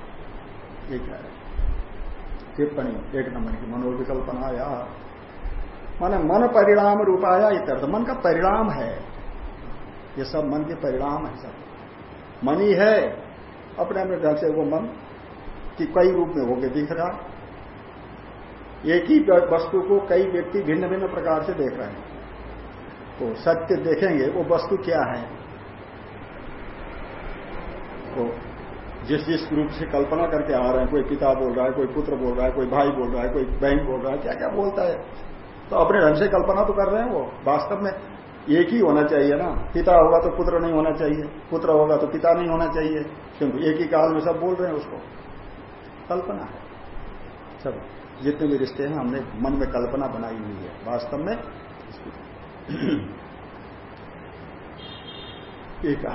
ये क्या है। टिप्पणी, एक नंबर की मनोविकल्पना या माने मन परिणाम रूपाया इत्यर्थ। मन का परिणाम है। ये सब मन के परिणाम है सब। मन ही है अपने अपने ढंग से वो मन कि कई रूप में होके दिख रहा। एक ही वस्तु को कई व्यक्ति भिन्न भिन्न प्रकार से देख रहे हैं। तो सत्य देखेंगे, वो वस्तु क्या है? तो जिस जिस रूप से कल्पना करके आ रहे हैं, कोई पिता बोल रहा है, कोई पुत्र बोल रहा है, कोई भाई बोल रहा है, कोई बहन बोल रहा है क्या क्या बोलता है? तो अपने ढंग से कल्पना तो कर रहे हैं वो, वास्तव में एक ही होना चाहिए ना। पिता होगा तो पुत्र नहीं होना चाहिए। पुत्र होगा तो पिता नहीं होना चाहिए। क्योंकि एक ही काल में सब बोल रहे हैं उसको। कल्पना है। सब। जितने भी रिश्ते हैं, हमने मन में कल्पना बनाई हुई है। वास्तव में एक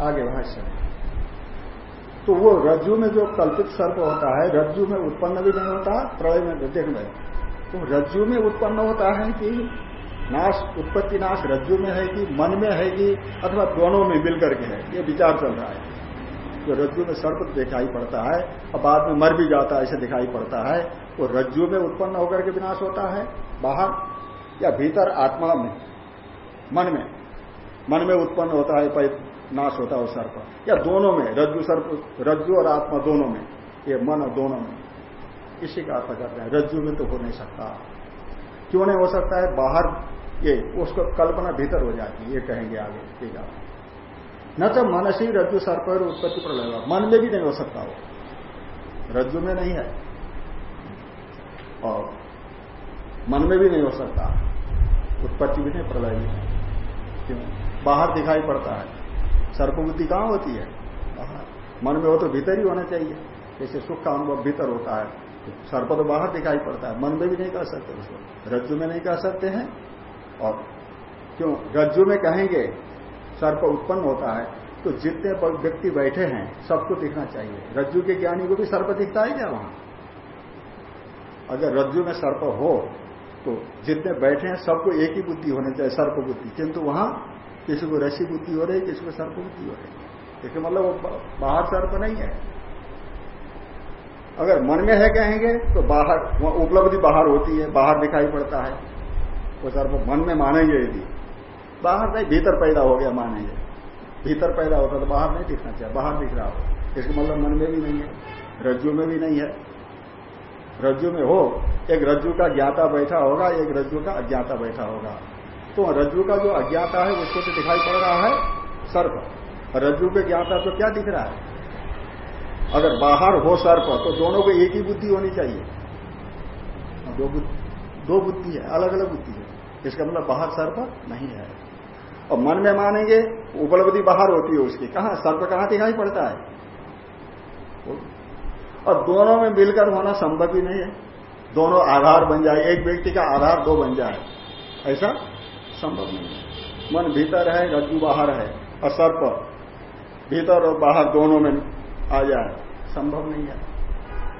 आगे भाष्य तो वो रज्जु में जो कल्पित सर्प होता है, रज्जु में उत्पन्न भी नहीं होता, प्रलय में देख में तो रज्जु में उत्पन्न होता है कि नाश, उत्पत्ति नाश रज्जु में है कि मन में है कि अथवा दोनों में मिलकर के है, ये विचार चल रहा है। जो रज्जु में सर्प दिखाई पड़ता है, और बाद में मर भी जाता है, ऐसे दिखाई पड़ता है, वो रज्जु में उत्पन्न होकर के विनाश होता है, बाहर या भीतर आत्मा में, मन में। मन में उत्पन्न होता है नाश होता है सर्प। या दोनों में, रज्जु सर्प, रज्जु और आत्मा दोनों में, ये मन और दोनों में। इसी का अर्थ करते हैं, रज्जु में तो हो नहीं सकता। क्यों नहीं हो सकता है? बाहर ये, उसको कल्पना भीतर हो जाती है, ये कहेंगे आगे, ठीक है। न तो मनसी रज्जु सर्प और उत्पत्ति प्रलय, मन में भी नहीं हो सकता वो। रज्जु में नहीं है। और मन में भी नहीं हो सकता। उत्पत्ति भी नहीं, प्रलय भी नहीं। क्यों? बाहर दिखाई पड़ता है। सर्प बुद्धि कहाँ होती है? बाहर। मन में हो तो भीतर ही होना चाहिए। जैसे सुख का अनुभव भीतर होता है। सर्प तो बाहर दिखाई पड़ता है। मन में भी नहीं कह सकते उसको। रज्जु में नहीं कह सकते हैं। और क्यों? रज्जु में कहेंगे, सर्प उत्पन्न होता है तो जितने व्यक्ति बैठे हैं, सबको दिखना चाहिए। रज्जु के ज्ञानी को भी सर्प दिखता है क्या वहाँ? अगर रज्जु में सर्प हो तो जितने बैठे हैं, सबको एक ही बुद्धि होनी चाहिए, सर्प बुद्धि। किंतु वहाँ किसी को रसी बुद्धि हो रही, किसी को सर्प बुद्धि हो रही। इसके मतलब बाहर सर्प नहीं है। अगर मन में है कहेंगे तो बाहर उपलब्धि बाहर होती है, बाहर दिखाई पड़ता है। वो सर्व मन में मानेंगे यदि। बाहर नहीं, भीतर पैदा हो गया, मानेंगे। भीतर पैदा होता तो बाहर नहीं दिखना चाहिए, बाहर दिख रहा हो। इसका मतलब मन में भी नहीं है, रज्जु में भी नहीं है। रज्जु में हो, एक रज्जु का ज्ञाता बैठा होगा, एक रज्जु का अज्ञाता बैठा होगा। तो रज्जु का जो अज्ञाता है, उसको तो दिखाई पड़ रहा है सर्प रज्जु के ज्ञाता तो क्या दिख रहा है? अगर बाहर हो सर्प तो दोनों को एक ही बुद्धि होनी चाहिए। दो बुद्धि दो बुद्धि है अलग अलग बुद्धि है। इसका मतलब बाहर सर्प नहीं है। और मन में मानेंगे, उपलब्धि बाहर होती है उसकी। कहा? सर्प कहाँ दिखाई पड़ता है? और दोनों में मिलकर होना संभव ही नहीं है। दोनों आधार बन जाए, एक व्यक्ति का आधार दो बन जाए। ऐसा संभव नहीं है। मन भीतर है, रज्जु बाहर है, और सर्प भीतर और बाहर दोनों में आ जाए। संभव नहीं है।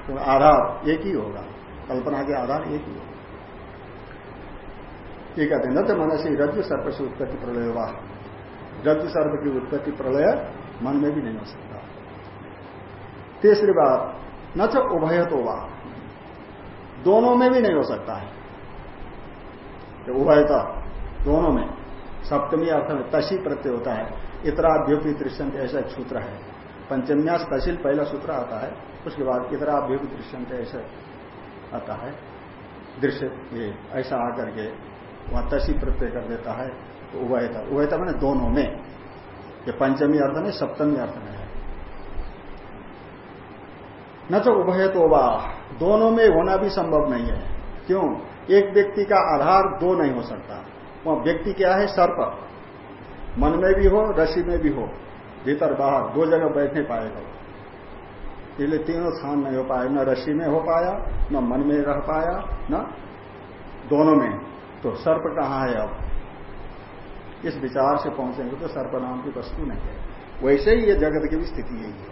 तो आधार एक ही होगा। कल्पना के आधार एक ही होगा। ये कहते हैं न तो मनसी रज्जु सर्प से उत्पत्ति प्रलय हुआ रज्जु सर्प की उत्पत्ति प्रलय मन में भी नहीं हो सकता। तीसरी बात न तो उभय तो वाह दोनों में भी नहीं हो सकता है। उभयता, दोनों में। सप्तमी अर्थ में तशी प्रत्यय होता है। इतराभ्युपी दृश्य ऐसा सूत्र है। पंचम्यास तहसील पहला सूत्र आता है, उसके बाद इतराभ्युपी दृश्य ऐसा आता है। दृश्य, ये ऐसा आकर के वहाँ तसी प्रत्यय कर देता है तो उभयता। उभयता मैंने दोनों में, ये पंचमी अर्थ में, सप्तमी अर्थ में है। न तो उभय तो वाह दोनों में होना भी संभव नहीं है। क्यों? एक व्यक्ति का आधार दो नहीं हो सकता। वह व्यक्ति क्या है? सर्प। मन में भी हो, रसी में भी हो। भीतर बाहर, दो जगह बैठ नहीं पाएगा इसलिए तीनों स्थान नहीं हो पाया। न रसी में हो पाया, न मन में रह पाया, न दोनों में। तो सर्प कहाँ है अब? इस विचार से पहुँचेंगे तो सर्प नाम की वस्तु नहीं है। वैसे ही ये जगत की भी स्थिति यही है,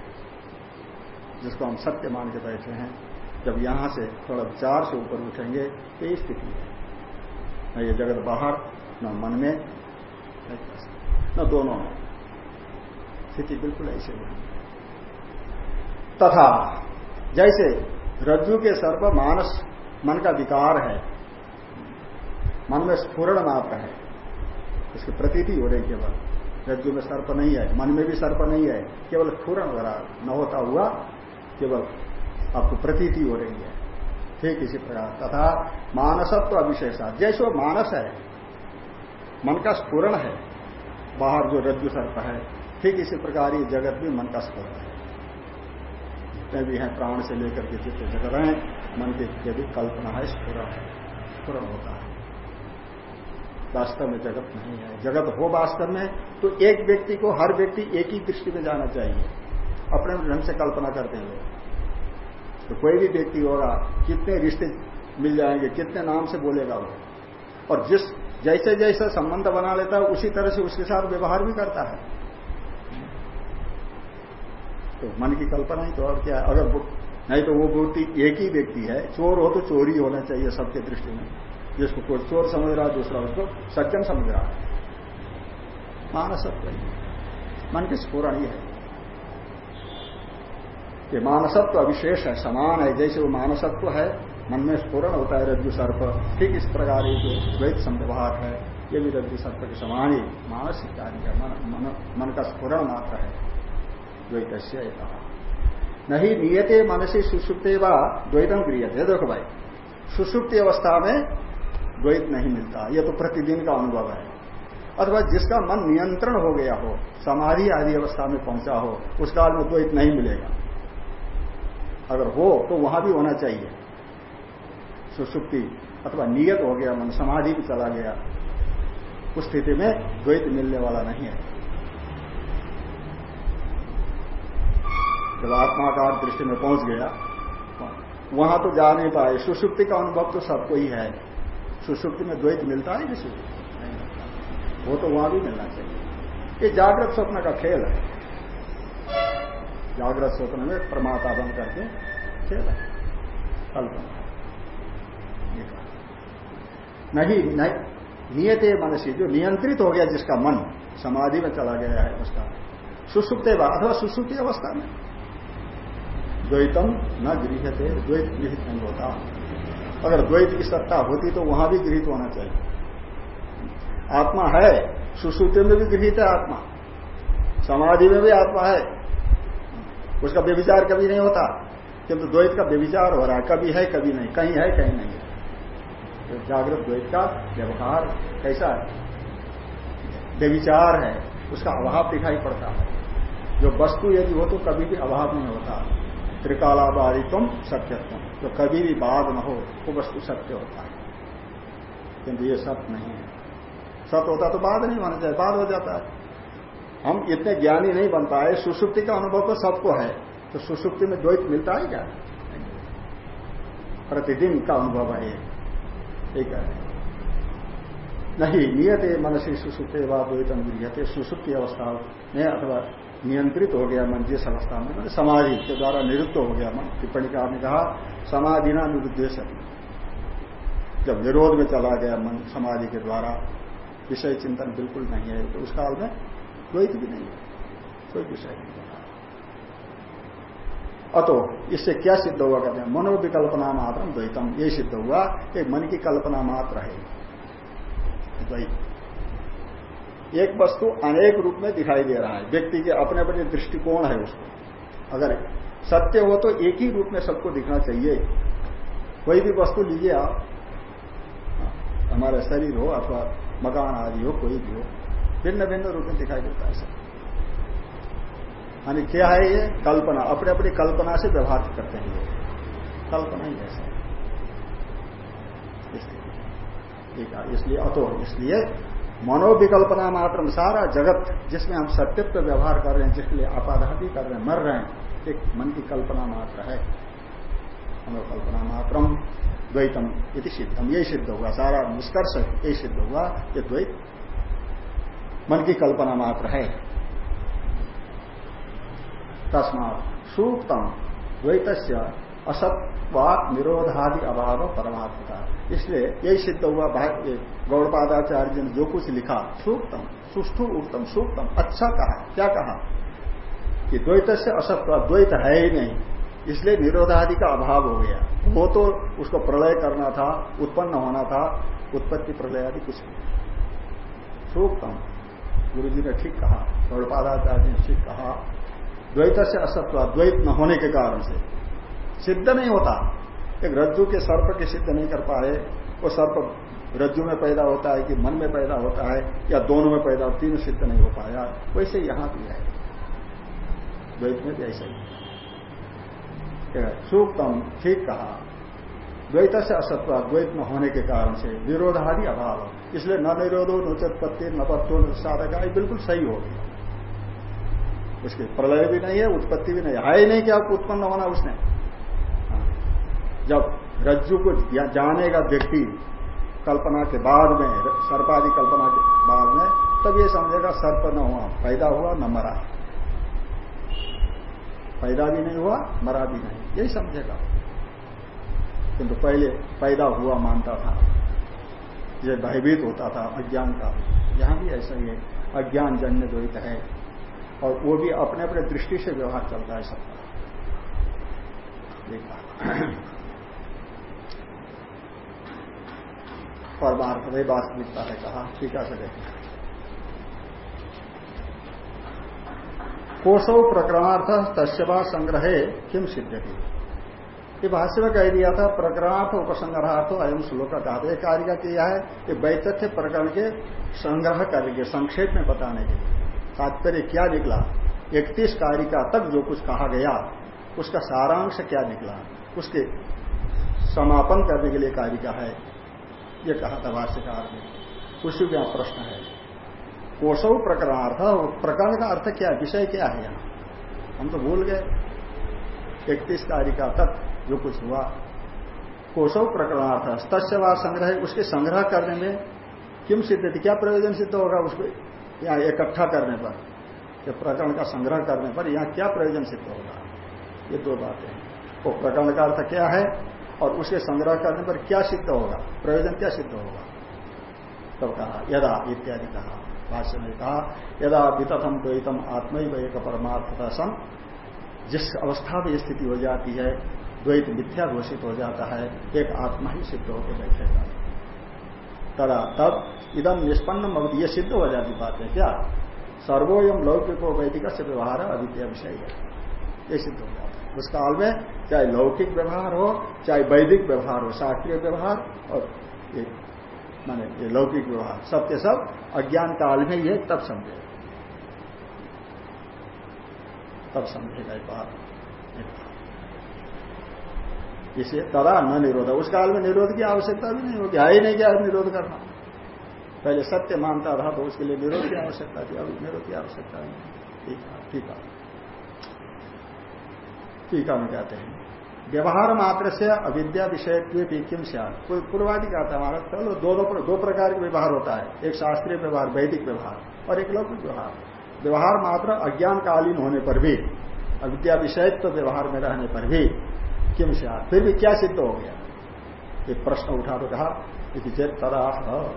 जिसको हम सत्य मान के बैठे हैं। जब यहाँ से थोड़ा विचार से ऊपर उठेंगे तो ये स्थिति है। न ये जगत बाहर, न मन में, न दोनों में। स्थिति बिल्कुल ऐसे ही तथा जैसे रज्जु के सर्प मानस मन का विकार है, मन में स्फुरण मात्र है उसकी प्रतीति हो रही केवल। रज्जु में सर्प नहीं है, मन में भी सर्प नहीं है, केवल खुरन वगैरह न होता हुआ केवल आपको प्रतीति हो रही है। ठीक इसी प्रकार। तथा मानसत्व अविशेषा, जैसे मानस है, मन का स्फुरण है, बाहर जो रज्जु सर्प है ठीक इसी प्रकार ये जगत भी मन का स्फुरण है। जितने भी हैं प्राण से लेकर के जितने जगत हैं, मन की भी कल्पना है स्फुरण है होता है। वास्तव में जगत नहीं है। जगत हो वास्तव में तो एक व्यक्ति को हर व्यक्ति एक ही दृष्टि में जाना चाहिए। अपने ढंग से कल्पना करते हुए तो कोई भी व्यक्ति होगा, कितने रिश्ते मिल जाएँगे, कितने नाम से बोलेगा वो। और जिस जैसे जैसे संबंध बना लेता है, उसी तरह से उसके साथ व्यवहार भी करता है। तो मन की कल्पना ही तो और क्या है? अगर नहीं तो वो व्यक्ति एक ही व्यक्ति है चोर हो तो चोरी होना चाहिए सबके दृष्टि में। जिसको कोई चोर समझ रहा है दूसरा उसको सज्जन समझ रहा। है मानसत्व मन के स्फूरण ही है। ये मानसत्व अविशेष है समान है। जैसे वो मानसत्व है मन में स्फुरन होता है रज्जु सर्प। ठीक इस प्रकार ये जो द्वैत संव्यवहार है ये भी रज्जु सर्प के समान ही मानसिक कार्य है। मन, मन, मन का स्फुरण मात्र है। द्वैत नहीं नियते मनसी सुसुप्ते व द्वैतम क्रिय थे देखो भाई सुसुप्ति अवस्था में द्वैत नहीं मिलता। यह तो प्रतिदिन का अनुभव है। अथवा जिसका मन नियंत्रण हो गया हो, समाधि आदि अवस्था में पहुँचा हो, उस काल में द्वैत नहीं मिलेगा। अगर हो तो वहाँ भी होना चाहिए। सुसुप्ति अथवा नियत हो गया मन, समाधि भी चला गया, उस स्थिति में द्वैत मिलने वाला नहीं है। जब आत्माकार दृष्टि में पहुँच गया, वहाँ तो जा नहीं पाए। सुसुप्ति का अनुभव तो सबको ही है। सुसुप्ति में द्वैत मिलता है किसी को वो तो वहाँ भी मिलना चाहिए। ये जागृत स्वप्न का खेल है। जागृत स्वप्न में प्रमाता बन करके खेल है। कल्पना नहीं नहीं, नियते मनसी, जो नियंत्रित हो गया जिसका मन, समाधि में चला गया है उसका। सुसुप्ते अथवा सुसुप्ति अवस्था में। द्वैतम न गृहते द्वैत गृहित नहीं होता। अगर द्वैत की सत्ता होती तो वहाँ भी गृहित होना चाहिए। आत्मा है सुश्रुति में भी गृहित है आत्मा। समाधि में भी आत्मा है। उसका व्यविचार कभी नहीं होता, किंतु द्वैत का व्यविचार हो रहा है। कभी है, कभी नहीं। कहीं है, कहीं नहीं तो जागृत द्वैत का व्यवहार कैसा है? व्यविचार है, उसका अभाव दिखाई पड़ता है। जो वस्तु यदि हो तो कभी भी अभाव नहीं होता। त्रिकालाबारित्व सत्यत्व। तो कभी भी बाद न हो, वो वस्तु सत्य होता है। किंतु ये सत्य नहीं है। सत्य होता तो बाद नहीं माना चाहिए बाद हो जाता है। हम इतने ज्ञानी नहीं बन पाए, सुसुप्ति का अनुभव तो सबको है। तो सुसुप्ति में द्वैत मिलता है क्या? प्रतिदिन का अनुभव है एक है। नहीं, नियत मनसी सुसुप्ते व द्वैतम गृहते सुसुप्ति अवस्था में अथवा नियंत्रित हो गया मन जिस अवस्था में मतलब समाधि के द्वारा निरुद्ध हो गया मन। टिप्पणी का ने कहा, समाधि ना निरुद्देश जब विरोध में चला गया मन समाधि के द्वारा, विषय चिंतन बिल्कुल नहीं है तो उस काल में द्वैत भी नहीं है। कोई विषय नहीं अतो, इससे क्या सिद्ध हुआ कहते हैं? मनोविकल्पना मात्र द्वैतम। ये सिद्ध हुआ कि मन की कल्पना मात्र है। द्वैत। एक वस्तु अनेक रूप में दिखाई दे रहा है। व्यक्ति के अपने अपने दृष्टिकोण है उसको। अगर सत्य हो तो एक ही रूप में सबको दिखना चाहिए। कोई भी वस्तु लीजिए आप। हमारा शरीर हो अथवा मकान आदि हो, कोई भी हो, भिन्न भिन्न रूप में दिखाई देता है सब। यानी क्या है ये? कल्पना। अपने अपनी कल्पना से व्यवहार करते हैं ये कल्पना ही ऐसा इसलिए अतो इसलिए मनोविकल्पना मात्र सारा जगत, जिसमें हम सत्यत्व व्यवहार कर रहे हैं, जिसके लिए आपाधापी कर रहे हैं, मर रहे हैं, एक मन की कल्पना मात्र है। मनोकल्पना मात्रम द्वैतम यदि सिद्धम। यही सिद्ध हुआ, सारा निष्कर्ष यही सिद्ध हुआ ये द्वैत मन की कल्पना मात्र है। तस्मात सूक्तम द्वैत असत्वात निरोधादि अभाव परमात्मता। इसलिए यही सिद्ध हुआ गौड़पादाचार्य जी ने जो कुछ लिखा, सूक्तम, सुष्ठु उत्तम, सूक्तम अच्छा कहा। क्या कहा? कि द्वैत से असत्व, द्वैत है ही नहीं। इसलिए निरोधादि का अभाव हो गया। वो तो उसको प्रलय करना था, उत्पन्न होना था, उत्पत्ति प्रलय आदि कुछ नहीं। सूक्तम गुरु जी ने ठीक कहा, गौड़पादाचार्य जी ने ठीक कहा। द्वैत से असत्व, द्वैत न होने के कारण से सिद्ध नहीं होता। एक रज्जु के सर्प के सिद्ध नहीं कर पाए वो सर्प रज्जु में पैदा होता है कि मन में पैदा होता है या दोनों में पैदा, तीनों सिद्ध नहीं हो पाया, वैसे यहाँ भी है। द्वैत में भी ऐसा ही। सूक्तम, ठीक कहा। द्वैत से असत्व, द्वैत में होने के कारण से निरोधादि अभाव। इसलिए न निरोधो नोचत्पत्ति न पत्तो साधक बिल्कुल सही हो गया। उसकी प्रलय भी नहीं है, उत्पत्ति भी नहीं है। ही नहीं कि आपको उत्पन्न होना उसने। जब रज्जु को जानेगा व्यक्ति कल्पना के बाद में, सर्पादि कल्पना के बाद में, तब ये समझेगा सर्प न हुआ, पैदा हुआ न मरा। पैदा भी नहीं हुआ, मरा भी नहीं। यही समझेगा। किंतु पहले पैदा हुआ मानता था। ये भयभीत होता था अज्ञान का। यहाँ भी ऐसा ही है। अज्ञान जन्य द्वैत है। और वो भी अपने अपने दृष्टि से व्यवहार चलता है सबका। परमार्थ में वास्तविकता है कहा टीका से देखें कोशव प्रकरणार्थ तस्यवा संग्रहे किम सिद्ध थी ये भाष्य में कह दिया था प्रकरणार्थ उपसंग्रहार्थ अयम श्लोक कहा था कार्य का किया है कि वैतथ्य प्रकरण के संग्रह करके संक्षेप में बताने के लिए। तात्पर्य क्या निकला? इकतीस कारिका तक जो कुछ कहा गया, उसका सारांश क्या निकला? उसके समापन करने के लिए कारिका है? ये कहा था भाष्यकार ने। उसी का प्रश्न है। कोशव प्रकरणार्थ प्रकरण का अर्थ क्या विषय क्या है यहाँ? हम तो भूल गए। इकतीस कारिका तक जो कुछ हुआ। कोशव प्रकरणार्थ तस्यवाद संग्रह, उसके संग्रह करने में किम सिद्ध थी? क्या प्रयोजन सिद्ध होगा उसको यहाँ इकट्ठा करने पर? या प्रकरण का संग्रह करने पर यहाँ क्या प्रयोजन सिद्ध होगा? ये दो बातें वो प्रकरण का अर्थ क्या है? और उसे संग्रह करने पर क्या सिद्ध होगा? प्रयोजन क्या सिद्ध होगा? तब तो कहा, यदा इत्यादि कहा, भाष्य में कहा, यदा वितथम द्वैतम आत्म एक परमार्थता सम जिस अवस्था में स्थिति हो जाती है, द्वैत मिथ्या घोषित हो जाता है, एक आत्मा ही सिद्ध होकर बैठेगा तदा तब इदम निष्पन्न अवधि ये सिद्ध हो जाती बात है क्या? सर्वोयम लौकिक वैदिक से व्यवहार अविद्या विषय है। ये सिद्ध हो जाता है। उस काल में चाहे लौकिक व्यवहार हो, चाहे वैदिक व्यवहार हो, शास्त्रीय व्यवहार और ये, माने ये लौकिक व्यवहार। सब के सब अज्ञान काल में है तब समझे। तब समझेगा एक बात। इसे तदा न निरोध। उस काल में निरोध की आवश्यकता भी नहीं होगी है ही नहीं क्या निरोध करना पहले सत्य मानता रहा तो उसके लिए निरोध की आवश्यकता थी। अभी निरोध की आवश्यकता नहीं। ठीक है ठीक है। टीका में कहते हैं। व्यवहार मात्र से अविद्या विषय किम से कोई पूर्वादि कहता है हमारा? चलो दोनों दो दो प्रकार के व्यवहार होता है। एक शास्त्रीय व्यवहार, वैदिक व्यवहार और एक लौकिक व्यवहार। व्यवहार मात्र अज्ञान कालीन होने पर भी, अविद्या विषय तो व्यवहार में रहने पर भी किम से फिर भी क्या सिद्ध हो गया? एक प्रश्न उठा तो कहा तदा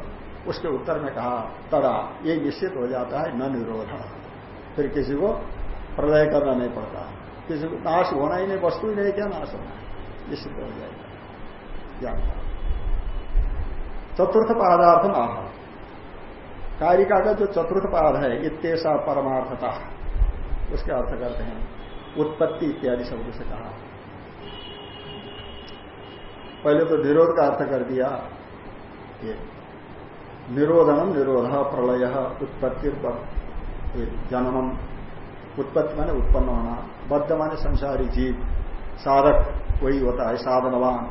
उसके उत्तर में कहा, तदा। ये निश्चित हो जाता है न निरोध। फिर किसी को प्रलय करना नहीं पड़ता। किसी को नाश होना ही नहीं, वस्तु ही नहीं, क्या नाश होना है? निश्चित हो जाएगा। ज्ञान। चतुर्थ पादार्थम आह कारिका का जो चतुर्थ पाद है इतना परमार्थता। उसके अर्थ करते हैं। उत्पत्ति इत्यादि शब्द से कहा। पहले तो निरोध का अर्थ कर दिया। ये निरोधनम निरोध प्रलय उत्पत्ति जन्मम उत्पत्ति माने उत्पन्न होना बद्ध माने संसारी जीव, साधक, वही होता है साधनवान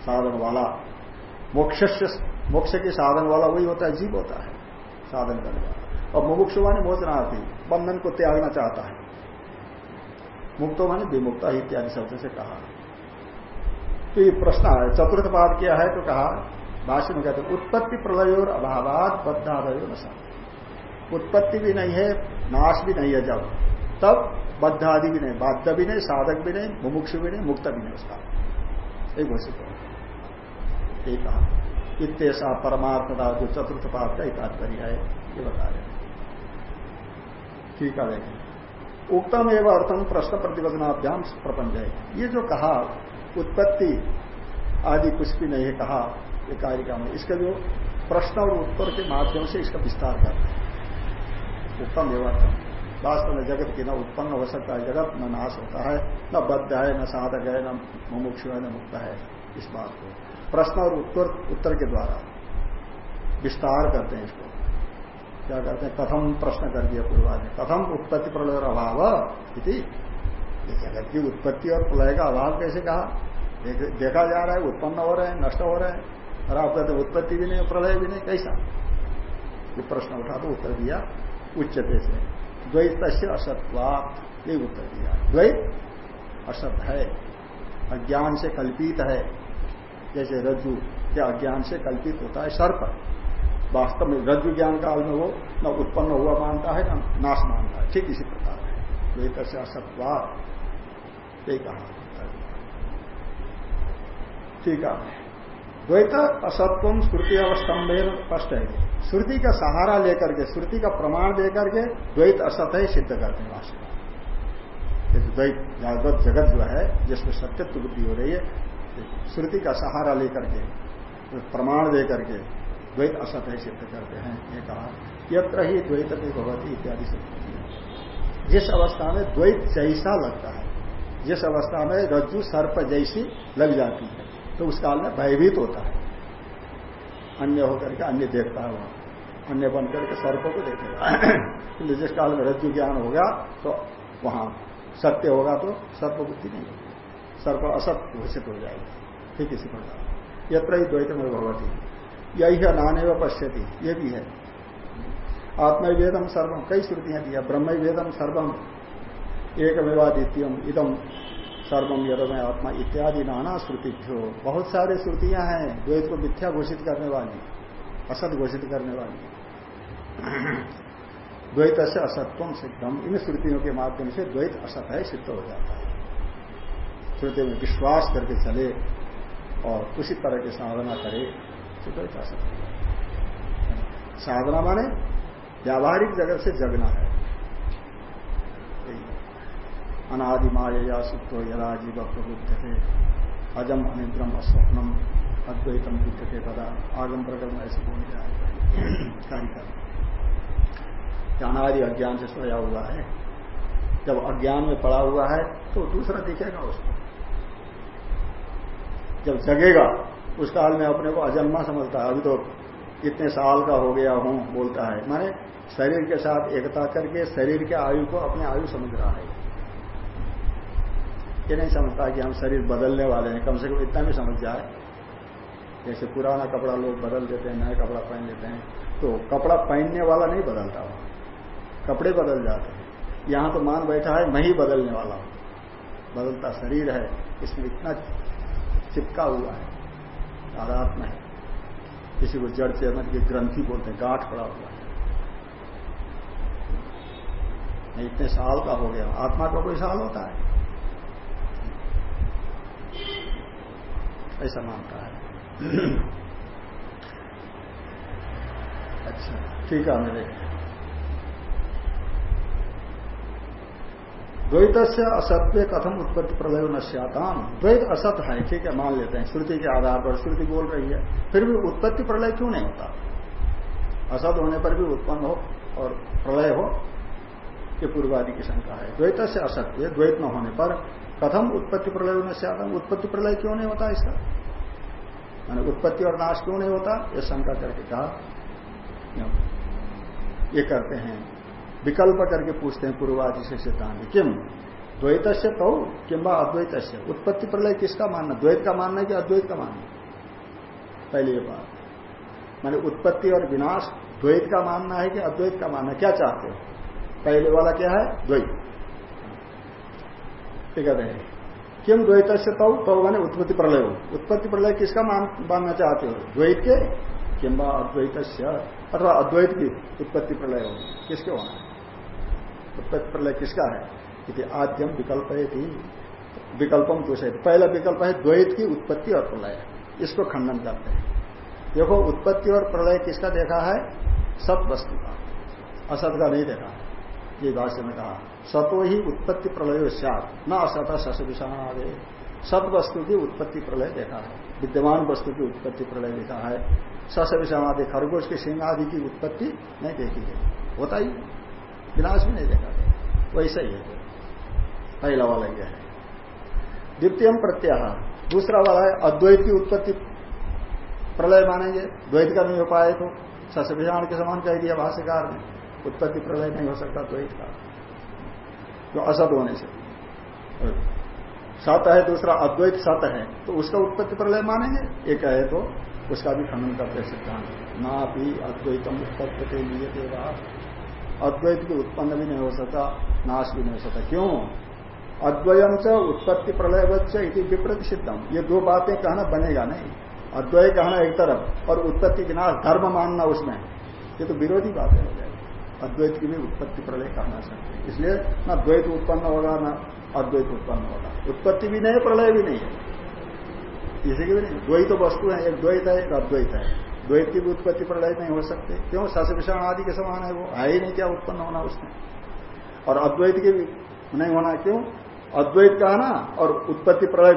साधन वाला मोक्ष मोक्ष के साधन वाला वही होता है, जीव होता है, साधन करने वाला। और मुमुक्षु माने मोचनार्थी, बंधन को त्यागना चाहता है। मुक्तो माने विमुक्ता इत्यादि शब्द से कहा। तो ये प्रश्न है, चतुर्थ पाद क्या है तो कहा, भाष्य में कहते उत्पत्ति प्रलय और अभावात बद्धादयो उत्पत्ति भी नहीं है, नाश भी नहीं है जब। तब बद्ध आदि भी नहीं बाध्य भी नहीं, साधक भी नहीं, मुमुक्ष भी नहीं, मुक्त भी नहीं उसका। एक घोषित हो एक कहा परमार्थता जो चतुर्थ पाठ का तात्पर्य है, ये बता रहे ठीक है उत्तम एवं अर्थम प्रश्न प्रतिवदनाभ्याम प्रपंच है। ये जो कहा, उत्पत्ति आदि कुछ भी नहीं है कहा कारिका में, इसका जो प्रश्न और उत्तर के माध्यम से इसका विस्तार करते हैं। उत्तम एवं वास्तव में जगत की न उत्पन्न हो सकता है, जगत न नाश होता है, न बद्ध है, न साधक है, न मुमुक्ष है, न मुक्त है, इस बात को। प्रश्न और उत्तर उत्तर के द्वारा। विस्तार करते हैं इसको। क्या करते हैं? कथम प्रश्न कर दिया पूर्वा ने। कथम उत्पत्ति प्रलय और अभाव जगत की उत्पत्ति और प्रलय का अभाव कैसे कहा? देखा जा रहा है, उत्पन्न हो रहे हैं, नष्ट हो रहे हैं। और आप कहते उत्पत्ति भी नहीं, प्रलय भी नहीं, कैसा? ये प्रश्न उठा तो उत्तर दिया उच्चते से। द्वैत से असत्वात ये उत्तर दिया द्वैत असत है, अज्ञान से कल्पित है। जैसे रज्जु के अज्ञान से कल्पित होता है? सर्प। वास्तव में रज्जु ज्ञान काल में वो न उत्पन्न हुआ मानता है, न नाश मानता है। ठीक इसी प्रकार है। द्वैत से असत्वा यही कहा ठीक है। द्वैत असत्व श्रुति अवस्थम्भ स्पष्ट है श्रुति का सहारा लेकर के, श्रुति का प्रमाण देकर के द्वैत असत है सिद्ध करते हैं वास्तव द्वैत जागवत जगत जो है, जिसमें सत्यत्व बुद्धि हो रही है श्रुति का सहारा लेकर के, प्रमाण देकर के द्वैत असत है सिद्ध करते हैं, ये कहा। यत्र ही द्वैत भी भगवती इत्यादि जिस अवस्था में द्वैत जैसा लगता है, जिस अवस्था में रज्जु सर्प जैसी लग जाती है तो उस काल में भयभीत होता है। अन्य होकर के अन्य देखता है वहाँ अन्य बन करके सर्प को देखेगा। किंतु जिस काल में रज्जु ज्ञान होगा तो वहाँ सत्य होगा तो सर्प बुद्धि नहीं होगी। सर्प असत घोषित हो जाएगी। ठीक इसी प्रकार। यत्र ही द्वैत में भगवती यही है नाने व पश्यति। ये भी है। आत्मवेदम सर्वम कई श्रुतियाँ दिया ब्रह्म वेदम सर्वम एक विवादित्यम इदम। सर्वम यदम आत्मा इत्यादि नाना श्रुति बहुत सारे श्रुतियाँ हैं, द्वैत को मिथ्या घोषित करने वाली, असत घोषित करने वाली। द्वैत से असत्वम सिद्धम। इन श्रुतियों के माध्यम से द्वैत असत है, सिद्ध हो जाता है। श्रुति में विश्वास करके चले और उसी तरह की साधना करे तो द्वैत असत साधना माने, व्यावहारिक जगत से जगना है। अनादि माया सुप्तो यदा जीव प्रबुद्ध थे अजम अनिद्रम अस्वप्नम अद्वैतम बुद्ध थे पदा आगम प्रकरण ऐसे बोल जाएगा अनादि अज्ञान से सोया हुआ है। जब अज्ञान में पड़ा हुआ है तो दूसरा दिखेगा उसको। जब जगेगा, उस काल में अपने को अजन्मा समझता है। अभी तो इतने साल का हो गया हूँ, बोलता है। माने शरीर के साथ एकता करके शरीर के आयु को अपने आयु समझ रहा है। ये नहीं समझता कि हम शरीर बदलने वाले हैं। कम से कम इतना भी समझ जाए। जैसे पुराना कपड़ा लोग बदल देते हैं, नया कपड़ा पहन लेते हैं तो कपड़ा पहनने वाला नहीं बदलता वहाँ कपड़े बदल जाते हैं। यहाँ तो मान बैठा है, मैं ही बदलने वाला हूँ। बदलता शरीर है, इसमें इतना चिपका हुआ है। आध्यात्म है। किसी को जड़ चेतन की ग्रंथि बोलते हैं, गांठ पड़ा हुआ है। इतने साल का हो गया। आत्मा का कोई साल होता है? ऐसा मानता है। अच्छा ठीक है मेरे द्वैत से असत्य कथम उत्पत्ति प्रलय न नश्याताम द्वैत असत है, ठीक है, मान लेते हैं, श्रुति के आधार पर श्रुति बोल रही है। फिर भी उत्पत्ति प्रलय क्यों नहीं होता? असत होने पर भी उत्पन्न हो और प्रलय हो, ये पूर्वादि की शंका है। द्वैत से असत्य, द्वैत न होने पर कथम उत्पत्ति प्रलय नश्यातम उत्पत्ति प्रलय क्यों नहीं होता इसका? मैंने उत्पत्ति और नाश क्यों नहीं होता? ये शंका करके कहा। ये करते हैं। विकल्प करके पूछते हैं पूर्वादि से सिद्धांत। किम? द्वैत से तो? किम्बा अद्वैत से उत्पत्ति प्रलय किसका मानना? द्वैत का मानना है कि अद्वैत का मानना पहली बात। माने उत्पत्ति और विनाश, द्वैत का मानना है कि अद्वैत का मानना क्या चाहते हो? पहले वाला क्या है? द्वैत। ठीक है किम द्वैत से तो, तो मैंने उत्पत्ति प्रलय हो उत्पत्ति प्रलय किसका मानना चाहते हो? द्वैत के किम्बा अद्वैत अथवा अद्वैत की उत्पत्ति प्रलय हो किसके होना है? उत्पत्ति प्रलय किसका है कि आद्यम विकल्प है थी विकल्पम तो पहला विकल्प है द्वैत की उत्पत्ति और प्रलय। इसको खंडन करते हैं। देखो उत्पत्ति और प्रलय किसका देखा है? सत वस्तु का। असत का नहीं देखा। ये भाष्य में कहा। सतो ही उत्पत्ति प्रलय सात न असत सस आगे सत वस्तु की उत्पत्ति प्रलय देखा है। विद्यमान वस्तु की उत्पत्ति प्रलय देखा है। सस आदि खरगोश के सिंह आदि की उत्पत्ति नहीं देखी गई होता ही विनाश भी नहीं देखा गया वैसा ही है। पहला वाला यह है। द्वितीय प्रत्याह दूसरा वाला है, अद्वैत की उत्पत्ति प्रलय मानेंगे। द्वैत का नहीं हो पाए तो सस्यभिजाण के समान कह दिया भाष्यकार ने। उत्पत्ति प्रलय नहीं हो सकता, द्वैत का। जो असत होने से। सत है, दूसरा अद्वैत सत है तो उसका उत्पत्ति प्रलय मानेंगे? एक है तो उसका भी खनन करते सिद्धांत। ना भी अद्वैतम उत्पत्ति के लिए अद्वैत भी उत्पन्न भी नहीं हो सकता, नाश भी नहीं हो सकता। क्यों? अद्वयम च उत्पत्ति प्रलय बच्चे विपरीत सिद्धम। ये दो बातें कहना बनेगा नहीं। अद्वय कहना एक तरफ़ और उत्पत्ति के नाश, धर्म मानना उसमें। ये तो विरोधी बातें हो जाएगी अद्वैत की भी उत्पत्ति प्रलय कहना सकते इसलिए न द्वैत उत्पन्न होगा, न अद्वैत उत्पन्न होगा। उत्पत्ति भी नहीं, प्रलय भी नहीं है। इसी की नहीं। द्वैत वस्तु है, एक द्वैत है, एक अद्वैत है। द्वैत की भी उत्पत्ति प्रलय नहीं हो सकते। क्यों? ससविषण आदि के समान है वो। है ही नहीं क्या उत्पन्न होना उसमें? और अद्वैत की भी नहीं होना क्यों? अद्वैत कहना और उत्पत्ति प्रलय,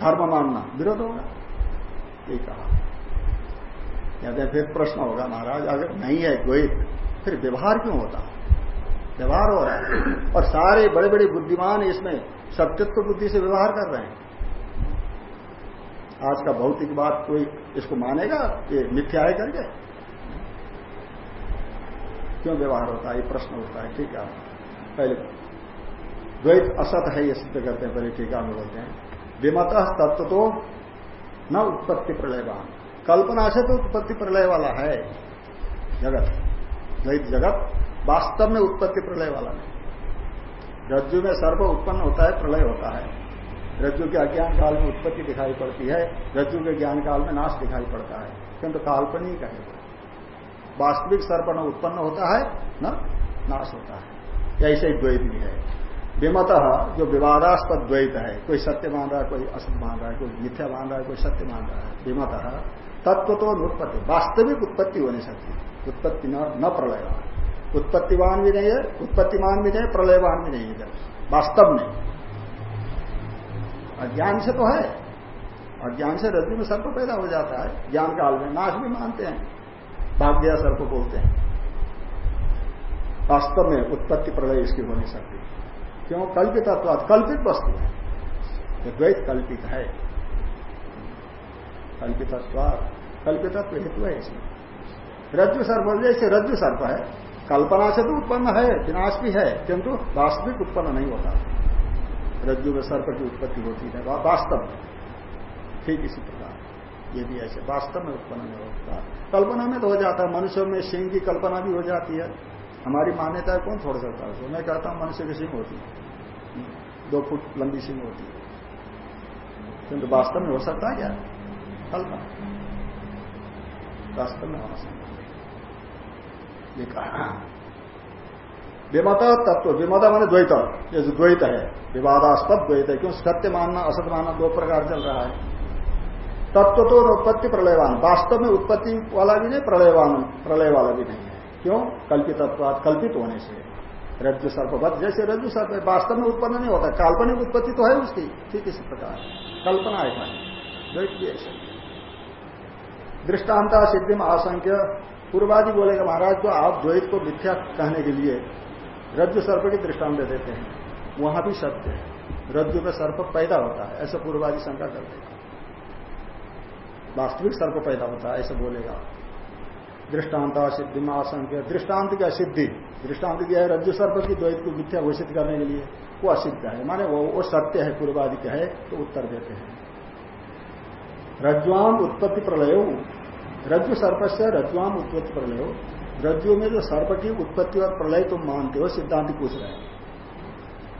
धर्म मानना। विरोध होगा? ये कहा। कहते फिर प्रश्न होगा महाराज, अगर नहीं है द्वैत, फिर व्यवहार क्यों होता? व्यवहार हो रहा है। और सारे बड़े बड़े बुद्धिमान इसमें सत्यत्व बुद्धि से व्यवहार कर रहे हैं। आज का भौतिक बात कोई इसको मानेगा? ये मिथ्या है करके। क्यों व्यवहार होता है? ये प्रश्न उठता है, ठीक है। पहले द्वैत असत है, ये सिद्ध करते हैं, पहले टीका में बोलते हैं। विमत तत्व तो न उत्पत्ति प्रलयवान कल्पना से तो उत्पत्ति प्रलय वाला है। जगत। द्वैत जगत वास्तव में उत्पत्ति प्रलय वाला नहीं। रज्जु में सर्व उत्पन्न होता है, प्रलय होता है। रज्जु के अज्ञान काल में उत्पत्ति दिखाई पड़ती है, रज्जु के ज्ञान काल में नाश दिखाई पड़ता है। किंतु काल्पनिक है। वास्तविक सर्प न उत्पन्न होता है, न नाश होता है। ऐसे ही द्वैत भी है। विमत जो विवादास्पद द्वैत है, कोई सत्य मान रहा है, कोई असत मान रहा है, कोई मिथ्या मान रहा है, कोई सत्य मान रहा है। विमत तत्व तो अनुत्पत्ति वास्तविक उत्पत्ति हो नहीं सकती उत्पत्ति न प्रलयवान उत्पत्तिवान भी नहीं है, उत्पत्तिमान भी नहीं, प्रलयवान भी नहीं है वास्तव में। अज्ञान से तो है। अज्ञान से रज्जु में सर्प पैदा हो जाता है। ज्ञान काल में नाश भी मानते हैं। भाग्य सर्प बोलते हैं। वास्तव में उत्पत्ति प्रलय इसकी हो नहीं सकती। क्यों? कल्पित कल्पित वस्तु है। द्वैत कल्पित है। कल्पित कल्पित हेतु है इसमें। रज्जु सर्प, जैसे रज्जु सर्प है कल्पना से तो उत्पन्न है, विनाश भी है, किंतु वास्तविक उत्पन्न नहीं होता। रज्जु में सर्प की उत्पत्ति होती है वास्तव में। ठीक इसी प्रकार। ये भी ऐसे, वास्तव में उत्पन्न नहीं होता। कल्पना में तो हो जाता है, मनुष्य में सिंह की कल्पना भी हो जाती है। हमारी मान्यता कौन छोड़ सकता है मैं कहता हूँ, मनुष्य की सिंह होती है। दो फुट लंबी सिंह होती है। किंतु वास्तव में हो सकता है क्या? कल्पना। वास्तव में होना संभव ये कहा। विमत तत्व, विमता माने द्वैत। ये जो द्वैत है, विवादास्पद द्वैत है, क्यों? सत्य मानना, असत मानना दो प्रकार चल रहा है। तत्व तो उत्पत्ति प्रलयवान। वास्तव में उत्पत्ति वाला भी नहीं, प्रलयवान, प्रलय वाला भी नहीं है। क्यों? कल्पित कल्पित होने से। रज्जु सर्पवत, जैसे रज्जु सर्प वास्तव में उत्पन्न नहीं होता काल्पनिक उत्पत्ति तो है उसकी, ठीक इसी प्रकार। कल्पना है खाली ऐसे। दृष्टांता सिद्धि में आशंक्य पूर्वादि बोलेगा महाराज तो आप द्वैत को मिथ्या कहने के लिए रज्जु सर्प की दृष्टांत देते हैं। वहाँ भी सत्य है। रज्जु में सर्प पैदा होता है, ऐसा पूर्वादि शंका कर देगा। वास्तविक सर्प पैदा होता है, ऐसा बोलेगा। दृष्टांत सिद्धि में असंख्य दृष्टांत की असिद्धि, दृष्टांत क्या है रज्जु सर्प की द्वैत को मिथ्या घोषित करने के लिए, वो असिद्ध है। माने वो वो सत्य है, पूर्वादि है तो उत्तर देते हैं। रज्वाम उत्पत्ति प्रलय रज्जु सर्प से रज्वाम उत्पत्ति प्रलय हो। रज्जु में जो सर्प की उत्पत्ति और प्रलय तुम मानते हो, सिद्धांत पूछ रहे हैं।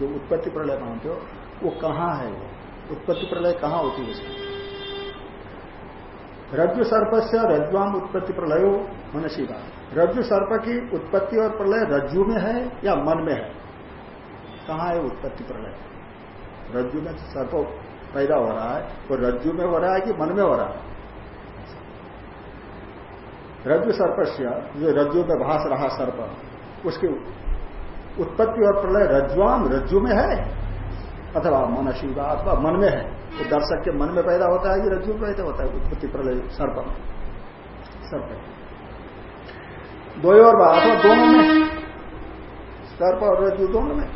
जो उत्पत्ति प्रलय मानते हो, वो कहाँ है वो? उत्पत्ति प्रलय कहाँ होती है उसमें? रज्जु सर्प से रज्वाम उत्पत्ति प्रलय मनसी बात रज्जु सर्प की उत्पत्ति और प्रलय रज्जु में है या मन में है? कहा है उत्पत्ति प्रलय? रज्जु में सर्प पैदा हो रहा है वो रज्जु में हो रहा है कि मन में हो रहा है? रज्जु सर्प से जो रज्जु में भाष रहा सर्प, उसकी उत्पत्ति और प्रलय रज्वाम रज्जु में है? अथवा मन मनसीवा अथवा मन में है? तो दर्शक के मन में पैदा होता है कि रज्जु में पैदा होता है? उत्पत्ति, प्रलय, सर्प। में सर्प। दो और अथवा दोनों में। सर्प और रज्जु दोनों में।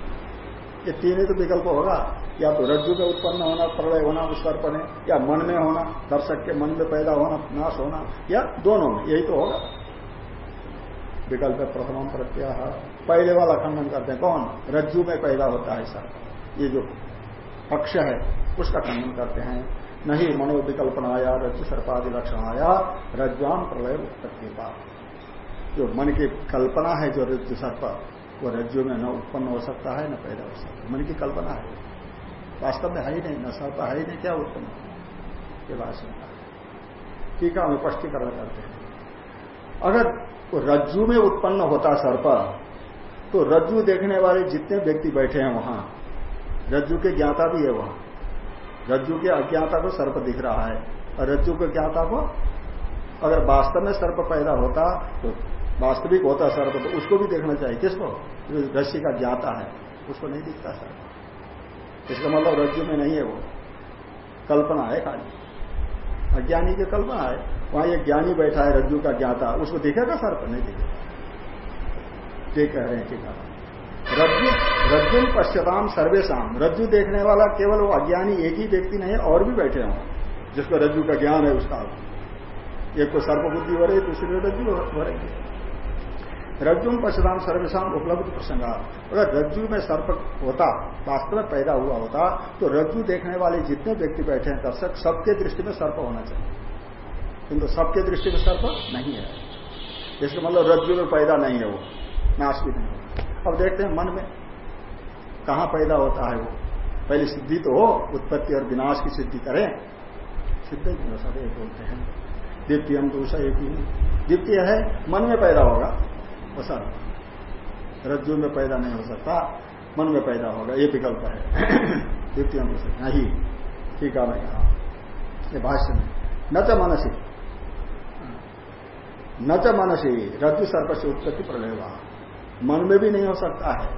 ये तीन ही तो विकल्प होगा। या तो रज्जु में उत्पन्न होना, प्रलय होना उस सर्प में या मन में होना, दर्शक के मन में पैदा होना, नाश होना, या दोनों में, यही तो होगा। विकल्प प्रथम प्रत्याह पहले वाला खंडन करते हैं। कौन? रज्जु में पैदा होता है सर्प ये जो पक्ष है, उसका खंडन करते हैं। नहीं मनोविकल्पना आया रज्जु सर्पादि लक्षण आया रज्वाम प्रलय उत्पत्ति का जो मन की कल्पना है, जो रज्जु सर्प, वो रज्जु में न उत्पन्न हो सकता है, न पैदा हो सकता है। मन की कल्पना है। वास्तव में है ही नहीं, न सर्प है ही नहीं, क्या उत्पन्न ये है? टीका में स्पष्टीकरण करते हैं। अगर रज्जु में उत्पन्न होता सर्प तो रज्जु देखने वाले जितने व्यक्ति बैठे हैं वहाँ, रज्जु के ज्ञाता भी है वहाँ। रज्जु के अज्ञाता को सर्प दिख रहा है, और रज्जु के ज्ञाता को अगर वास्तव में सर्प पैदा होता तो वास्तविक होता सर्प तो उसको भी देखना चाहिए। किसको? रस्सी का ज्ञाता है, उसको नहीं दिखता सर्प। इसका मतलब रज्जु में नहीं है वो। कल्पना है खाली। अज्ञानी की कल्पना है। वहाँ एक ज्ञानी बैठा है रज्जु का ज्ञाता। उसको दिखेगा सर्प, नहीं दिखेगा ये कह रहे हैं कि रज्जु रज्जु पश्चताम सर्वेशम रज्जु देखने वाला केवल वो अज्ञानी एक ही व्यक्ति नहीं, और भी बैठे हों, जिसको रज्जु का ज्ञान है उसका। एक को सर्प बुद्धि हो रही, दूसरी रज्जु हो रही। है रज्जु पश्चताम सर्वेशम उपलब्ध प्रसंग। अगर रज्जु में सर्प होता, वास्तव में पैदा हुआ होता तो रज्जु देखने वाले जितने व्यक्ति बैठे हैं दर्शक, सबके दृष्टि में सर्प होना चाहिए। किंतु सबके दृष्टि में सर्प नहीं है। इसका मतलब रज्जु में पैदा नहीं है वो नाश भी नहीं अब देखते हैं मन में, कहाँ पैदा होता है वो? पहले सिद्धि तो हो, उत्पत्ति और विनाश की सिद्धि करें। सिद्ध बोलते हैं द्वितीय हम दूसरा एक ही। द्वितीय है, मन में पैदा होगा। वो सर रज्जु में पैदा नहीं हो सकता, मन में पैदा होगा, ये विकल्प है। द्वितीय दूसरा नहीं। ठीक है मैं कहा। ये भाष्य में। न च मनसी। न च मनसी। रज्जु सर्प से उत्पत्ति प्रलय मन में भी नहीं हो सकता है।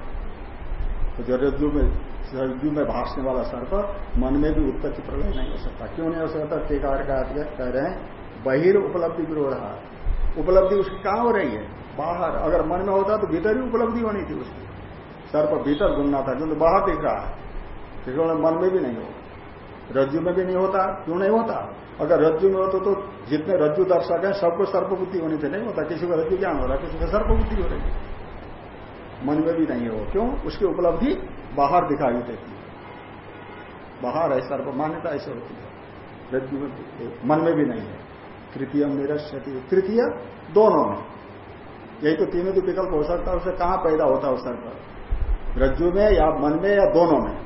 तो जो रज्जु में रज्जु में भाषने वाला सर्प, मन में भी उत्पत्ति प्रलय नहीं हो सकता। क्यों नहीं हो सकता? टीकार कह रहे हैं, बहिर उपलब्धि विरोध। उपलब्धि उसकी कहाँ हो रही है? बाहर, अगर मन में होता तो भीतर ही उपलब्धि होनी थी उसकी। सर्प भीतर घूमना था, क्योंकि बाहर दिख रहा है। क्योंकि मन में भी नहीं हो रज्जु में भी नहीं होता, क्यों नहीं होता? अगर रज्जु में होता तो जितने रज्जु दर्शक हैं, सबको सर्पबुद्धि होनी थी, नहीं होता। किसी को रज्जु ज्ञान हो रहा, किसी को सर्पबुद्धि हो रही। मन में भी नहीं हो। क्यों? उसकी उपलब्धि बाहर दिखाई देती बाहर है सर्व मान्यता ऐसे होती है। रज्जु में मन में भी नहीं है। तृतीय निरस्यति। तृतीय दोनों में। यही तो तीनों तो विकल्प हो सकता है उसे कहाँ पैदा होता है उस सर्प रज्जु में या मन में या दोनों में?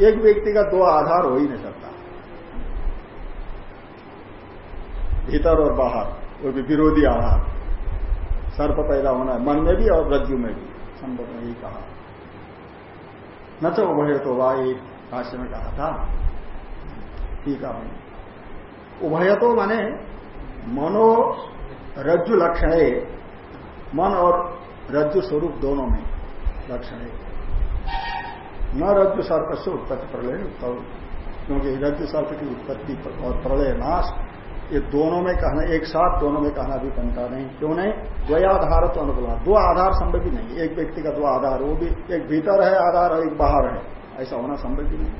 एक व्यक्ति का दो आधार हो ही नहीं सकता। भीतर और बाहर, वो भी विरोधी आधार। सर्प पैदा होना है, मन में भी और रज्जु में भी, संभव नहीं कहा। न तो उभय तो वाह एक भाष्य में कहा था। ठीक है उभय तो माने मनो रज्जु लक्षण मन और रज्जु स्वरूप दोनों में लक्षण है। न रज्जु सर्प से उत्पत्ति प्रलय क्योंकि रज्जु सर्प की उत्पत्ति और प्रलय नाश, ये दोनों में कहना, एक साथ दोनों में कहना भी बनता नहीं। क्यों नहीं? द्वयाधार तो अनुकूल दो आधार संभव ही नहीं। एक व्यक्ति का दो आधार, वो भी एक भीतर है आधार और एक बाहर है। ऐसा होना संभव ही नहीं।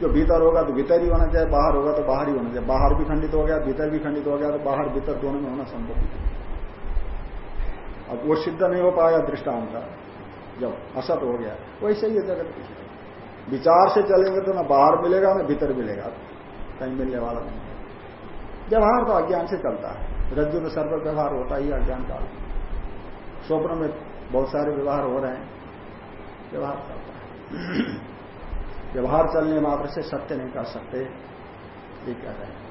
जो भीतर होगा तो भीतर ही होना चाहिए, बाहर होगा तो बाहर ही होना चाहिए। बाहर भी खंडित हो गया, भीतर भी खंडित हो गया तो बाहर, भीतर दोनों में होना संभव ही नहीं। अब वो सिद्ध नहीं हो पाया दृष्टांत जब असत हो गया, वैसे ही जगत विचार से चलेंगे तो ना बाहर मिलेगा, ना भीतर मिलेगा। कहीं मिलने वाला नहीं है। व्यवहार तो अज्ञान से चलता है। रज्जु में सर्व व्यवहार होता ही अज्ञान का स्वप्न में बहुत सारे व्यवहार हो रहे हैं। व्यवहार चलता है। व्यवहार चलने मात्र से सत्य नहीं कर सकते। ये कह रहे हैं।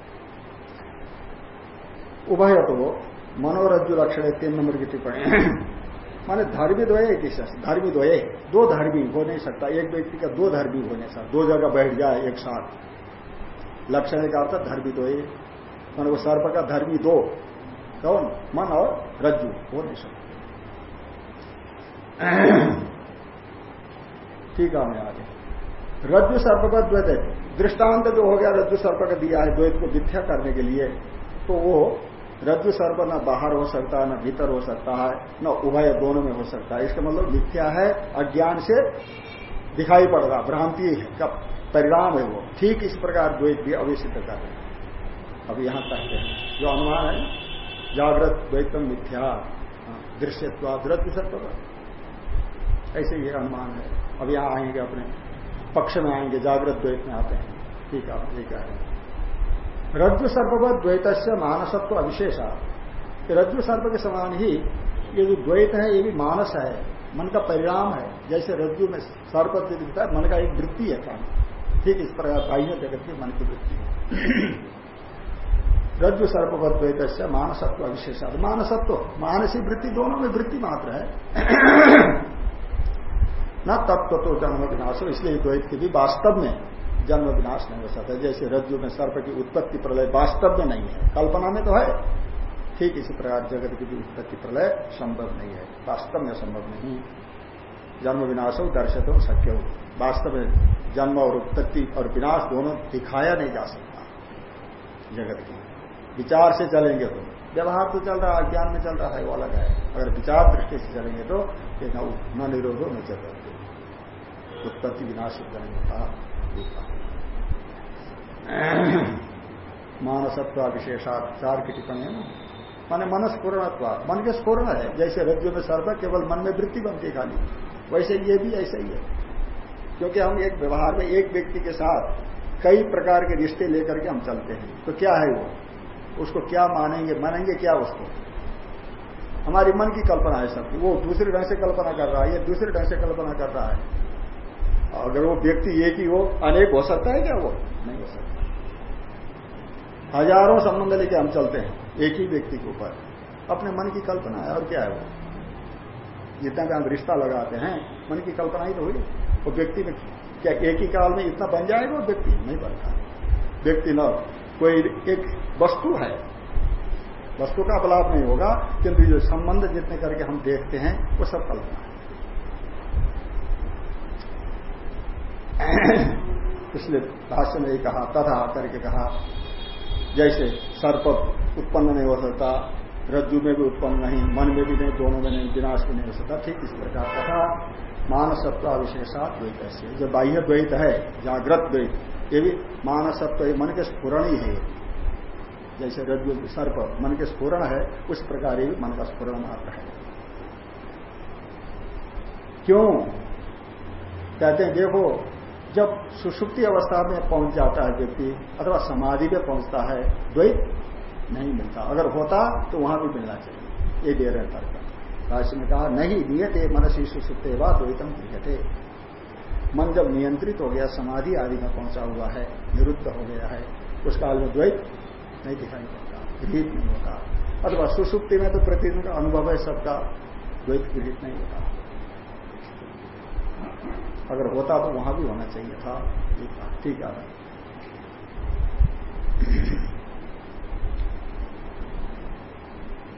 उभय तो मनोरज्जु लक्षण तीन नंबर की टिप्पणी। माने धर्मी द्वय धर्मी द्वय दो धर्मी हो नहीं सकता। एक व्यक्ति का दो धर्मी हो नहीं सकता। दो जगह बैठ जाए एक साथ। लक्षण का अर्थ धर्मी द्वय मान वो सर्प का धर्मी दो। कौन? मन और रज्जु। हो नहीं सकता। ठीक है मैं आगे। रज्जु सर्प का द्वैत दृष्टांत जो हो गया, रज्जु सर्प का दिया है द्वैत को मिथ्या करने के लिए तो वो रज्जु सर्प न बाहर हो सकता है न भीतर हो सकता है न उभय दोनों में हो सकता है। इसका मतलब मिथ्या है अज्ञान से दिखाई पड़ रहा भ्रांति है का परिणाम है वो। ठीक इस प्रकार द्वैत भी अविसिद्ध कर रहे हैं। अब यहाँ कहते हैं जो अनुमान है जागृत द्वैतम मिथ्या हाँ, दृश्यत्वा रज्जु सर्प ऐसे ये अनुमान है। अब यहाँ आएँगे अपने पक्ष में आएँगे जागृत द्वैत में आते हैं। ठीक है ठीक है। रज्जु सर्पवत द्वैत मानसत्व अविशेषा रज्जु सर्प के समान ही ये जो द्वैत है, ये भी मानस है, मन का परिणाम है। जैसे रज्जु में सर्प दिखता है, मन का एक वृत्ति है काम। ठीक इस प्रकार बाह्य जगत की मन की वृत्ति है। रज्जु सर्पवत द्वैत मानसत्व अविशेषा मानसत्व मानसी वृत्ति दोनों में वृत्ति मात्र है। न तत्व तो जन्म विनाश, इसलिए द्वैत की भी वास्तव में जन्म विनाश नहीं हो सकता। जैसे रज्जु में सर्प की उत्पत्ति प्रलय वास्तव में नहीं है। कल्पना में तो है। ठीक इसी प्रकार जगत की भी उत्पत्ति प्रलय संभव नहीं है। वास्तव में संभव नहीं जन्म विनाश हो दर्शक हो शक्य हो वास्तव में जन्म और उत्पत्ति और विनाश दोनों दिखाया नहीं जा सकता जगत की। विचार से चलेंगे तो। व्यवहार तो चल रहा है अज्ञान में चल रहा है, वो अलग है। अगर विचार दृष्टि से चलेंगे तो न निरोधो, न चल उत्पत्ति विनाश होता मानसत्व विशेषात चार की टिप्पणी है ना? माने मन स्फूर्णत्व मन के स्पूर्ण है। जैसे रज्जु में सर्व केवल मन में वृत्ति बनती खाली। वैसे ये भी ऐसा ही है। क्योंकि हम एक व्यवहार में एक व्यक्ति के साथ कई प्रकार के रिश्ते लेकर के हम चलते हैं। तो क्या है वो? उसको क्या मानेंगे? मानेंगे क्या उसको? हमारी मन की कल्पना है सबकी। वो दूसरे ढंग से कल्पना कर रहा है, ये दूसरे ढंग से कल्पना कर रहा है। अगर वो व्यक्ति एक ही हो, अनेक हो सकता है क्या वो? नहीं हो सकता। हज़ारों संबंध लेके हम चलते हैं, एक ही व्यक्ति के ऊपर। अपने मन की कल्पना है, और क्या है वो? जितना भी हम रिश्ता लगाते हैं, मन की कल्पना ही तो हुई। वो व्यक्ति में क्या एक ही काल में इतना बन जाएगा वो व्यक्ति? नहीं बनता। व्यक्ति न कोई एक वस्तु है। वस्तु का अपलाप नहीं होगा, किंतु जो संबंध जितने करके हम देखते हैं, वो सब कल्पना है। इसलिए भाष्य में ही कहा, तथा करके कहा, जैसे सर्प उत्पन्न नहीं हो सकता, रज्जु में भी उत्पन्न नहीं, मन में भी नहीं, दोनों में नहीं, विनाश भी नहीं हो सकता, ठीक इस प्रकार तथा मानसत्व अविशेषा द्वैत से जो बाह्य द्वैत है, जागृत द्वैत, ये भी मानसत्व मन के स्फुरण ही है। जैसे रज्जु, सर्प मन के स्फुरण है, उस प्रकार ही मन का स्फुरण मात्र है। क्यों? कहते हैं, देखो जब सुषुप्ति अवस्था में पहुँच जाता है व्यक्ति, अथवा समाधि में पहुँचता है, द्वैत नहीं मिलता। अगर होता तो वहाँ भी मिलना चाहिए। ये दे रहे तर्क। राशि में कहा, नहीं नियत मनसी सुसुप्ते व द्वैतम क्रियते। मन जब नियंत्रित हो गया, समाधि आदि में पहुँचा हुआ है, निरुद्ध हो गया है, उस काल में द्वैत नहीं दिखाई पड़ता गृहित नहीं होता। अथवा सुसुप्ति में तो प्रतिदिन का अनुभव है, सबका द्वैत गृहित नहीं होता। अगर होता तो वहाँ भी होना चाहिए था। ठीक है।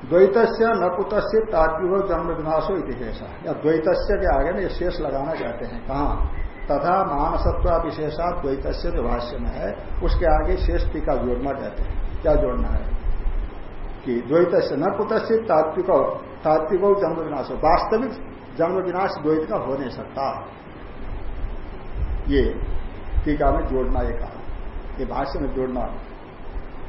द्वैतस्य न कुतस्य तात्विक जन्म विनाशो इतिशेष या द्वैतस्य के आगे ये शेष लगाना चाहते हैं। कहा? तथा मानसत्व विशेषा द्वैतस्य जो भाष्य में है, उसके आगे शेष टीका जोड़ना चाहते हैं। क्या जोड़ना है? कि द्वैतस्य न कुतस्य तात्विक तात्विक जन्म विनाश। वास्तविक जन्म विनाश द्वैत का हो नहीं सकता। ये टीका में जोड़ना ये कहा। ये भाष्य में जोड़ना।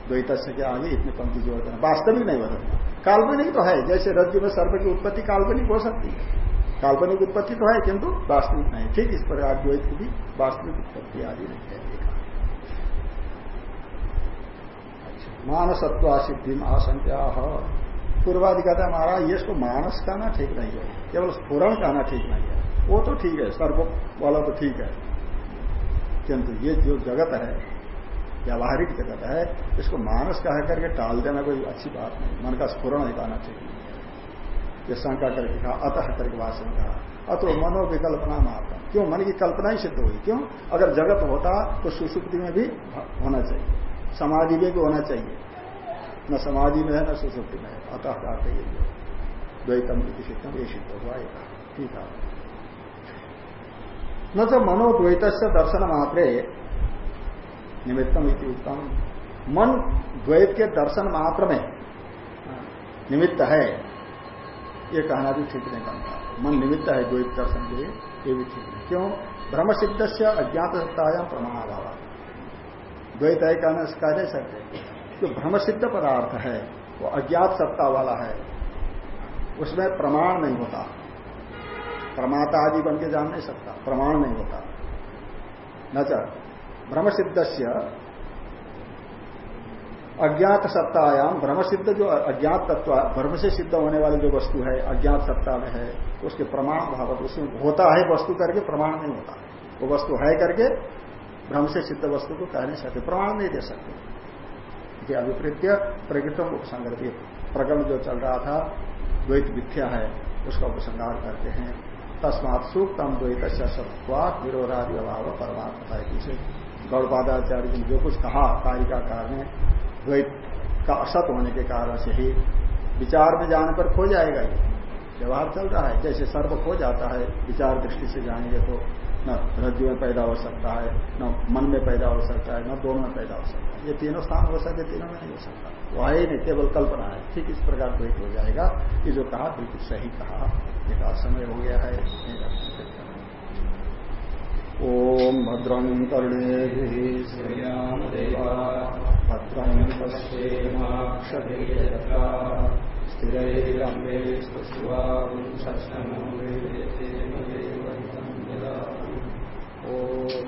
द्वैत के आगे इतनी पंक्ति जोड़ देना वास्तविक नहीं बदलना। काल्पनिक तो है। जैसे रज्जु में सर्व की उत्पत्ति काल्पनिक हो सकती है। काल्पनिक उत्पत्ति तो है, किंतु वास्तविक नहीं। ठीक इस प्रकार द्वैत की भी वास्तविक उत्पत्ति आदि नहीं है। मानसत्व मानसत्वा सिद्धि आशंका पूर्वादि कहता है, महाराज, ये इसको मानस कहना ठीक नहीं है। केवल स्फुरण कहना ठीक नहीं है। वो तो ठीक है सर्व वाला तो ठीक है। किंतु ये जो जगत है व्यावहारिक जगत है, इसको मानस कह करके टाल देना कोई अच्छी बात नहीं। मन का स्फुरण नहीं पाना चाहिए। ये शंका करके कहा, अतः करके भाषण कहा। अतो मनोविकल्पना मात्र। क्यों? मन की कल्पना ही सिद्ध हुई। क्यों? अगर जगत होता तो सुसुप्ति में भी होना चाहिए। समाधि में भी होना चाहिए। न समाधि में है, न सुसुप्ति में है। अतः कहते द्वैतम सिद्धम, ये सिद्ध हुआ ठीक है। न तो मनोद्वैत दर्शन मात्रे निमित्तम उत्तम मन द्वैत के दर्शन मात्र में निमित्त है, ये कहना भी ठीक नहीं बनता मन निमित्त है द्वैत दर्शन के लिए, ये भी ठीक नहीं। क्यों? ब्रह्म सिद्ध से अज्ञात सत्ताया प्रमाणाभाव। द्वैत है कहना कह नहीं सकते जो भ्रम सिद्ध पदार्थ है, वो अज्ञात सत्ता वाला है, उसमें प्रमाण नहीं होता। प्रमाता आदि बन के जान नहीं सकता, प्रमाण नहीं होता। न भ्रम सिद्ध से अज्ञात सत्तायाम भ्रम सिद्ध जो अज्ञात तत्व भ्रम से सिद्ध होने वाली जो वस्तु है, अज्ञात सत्ता में है, उसके प्रमाण भाव, उसमें होता है वस्तु करके प्रमाण नहीं होता। वो वस्तु है करके भ्रम से सिद्ध वस्तु को कह नहीं सकते, प्रमाण नहीं दे सकते। ये अभिप्रीत्य प्रकृतम उपसंग्रति प्रकरण जो चल रहा था, द्वैत मिथ्या है, उसका उपसंगार करते हैं। तस्मात सूक्तम द्वैत सत्वात विरोधादि अभाव परमात्मा है गौरपादाचार्य जी ने जो कुछ कहा कारिकाकार ने द्वैत का असत होने के कारण से ही विचार में जाने पर खो जाएगा ये। व्यवहार चल रहा है, जैसे सर्व खो जाता है, विचार दृष्टि से जाएँगे तो न रज्जु में पैदा हो सकता है, न मन में पैदा हो सकता है, न दोनों में पैदा हो सकता है। ये तीनों स्थान हो सकते, तीनों में नहीं हो सकता। वो है ही नहीं, केवल कल्पना है। ठीक इस प्रकार द्वैत हो जाएगा। ये जो कहा, बिल्कुल सही कहा। देखा समय हो गया है ओम भद्रं कर्णेभिर्यामदेवा भद्रं पश्येमाक्षभिर्यत्रा स्थिरैरम्बेष्टुवांशस्तनोभिर्यते ओम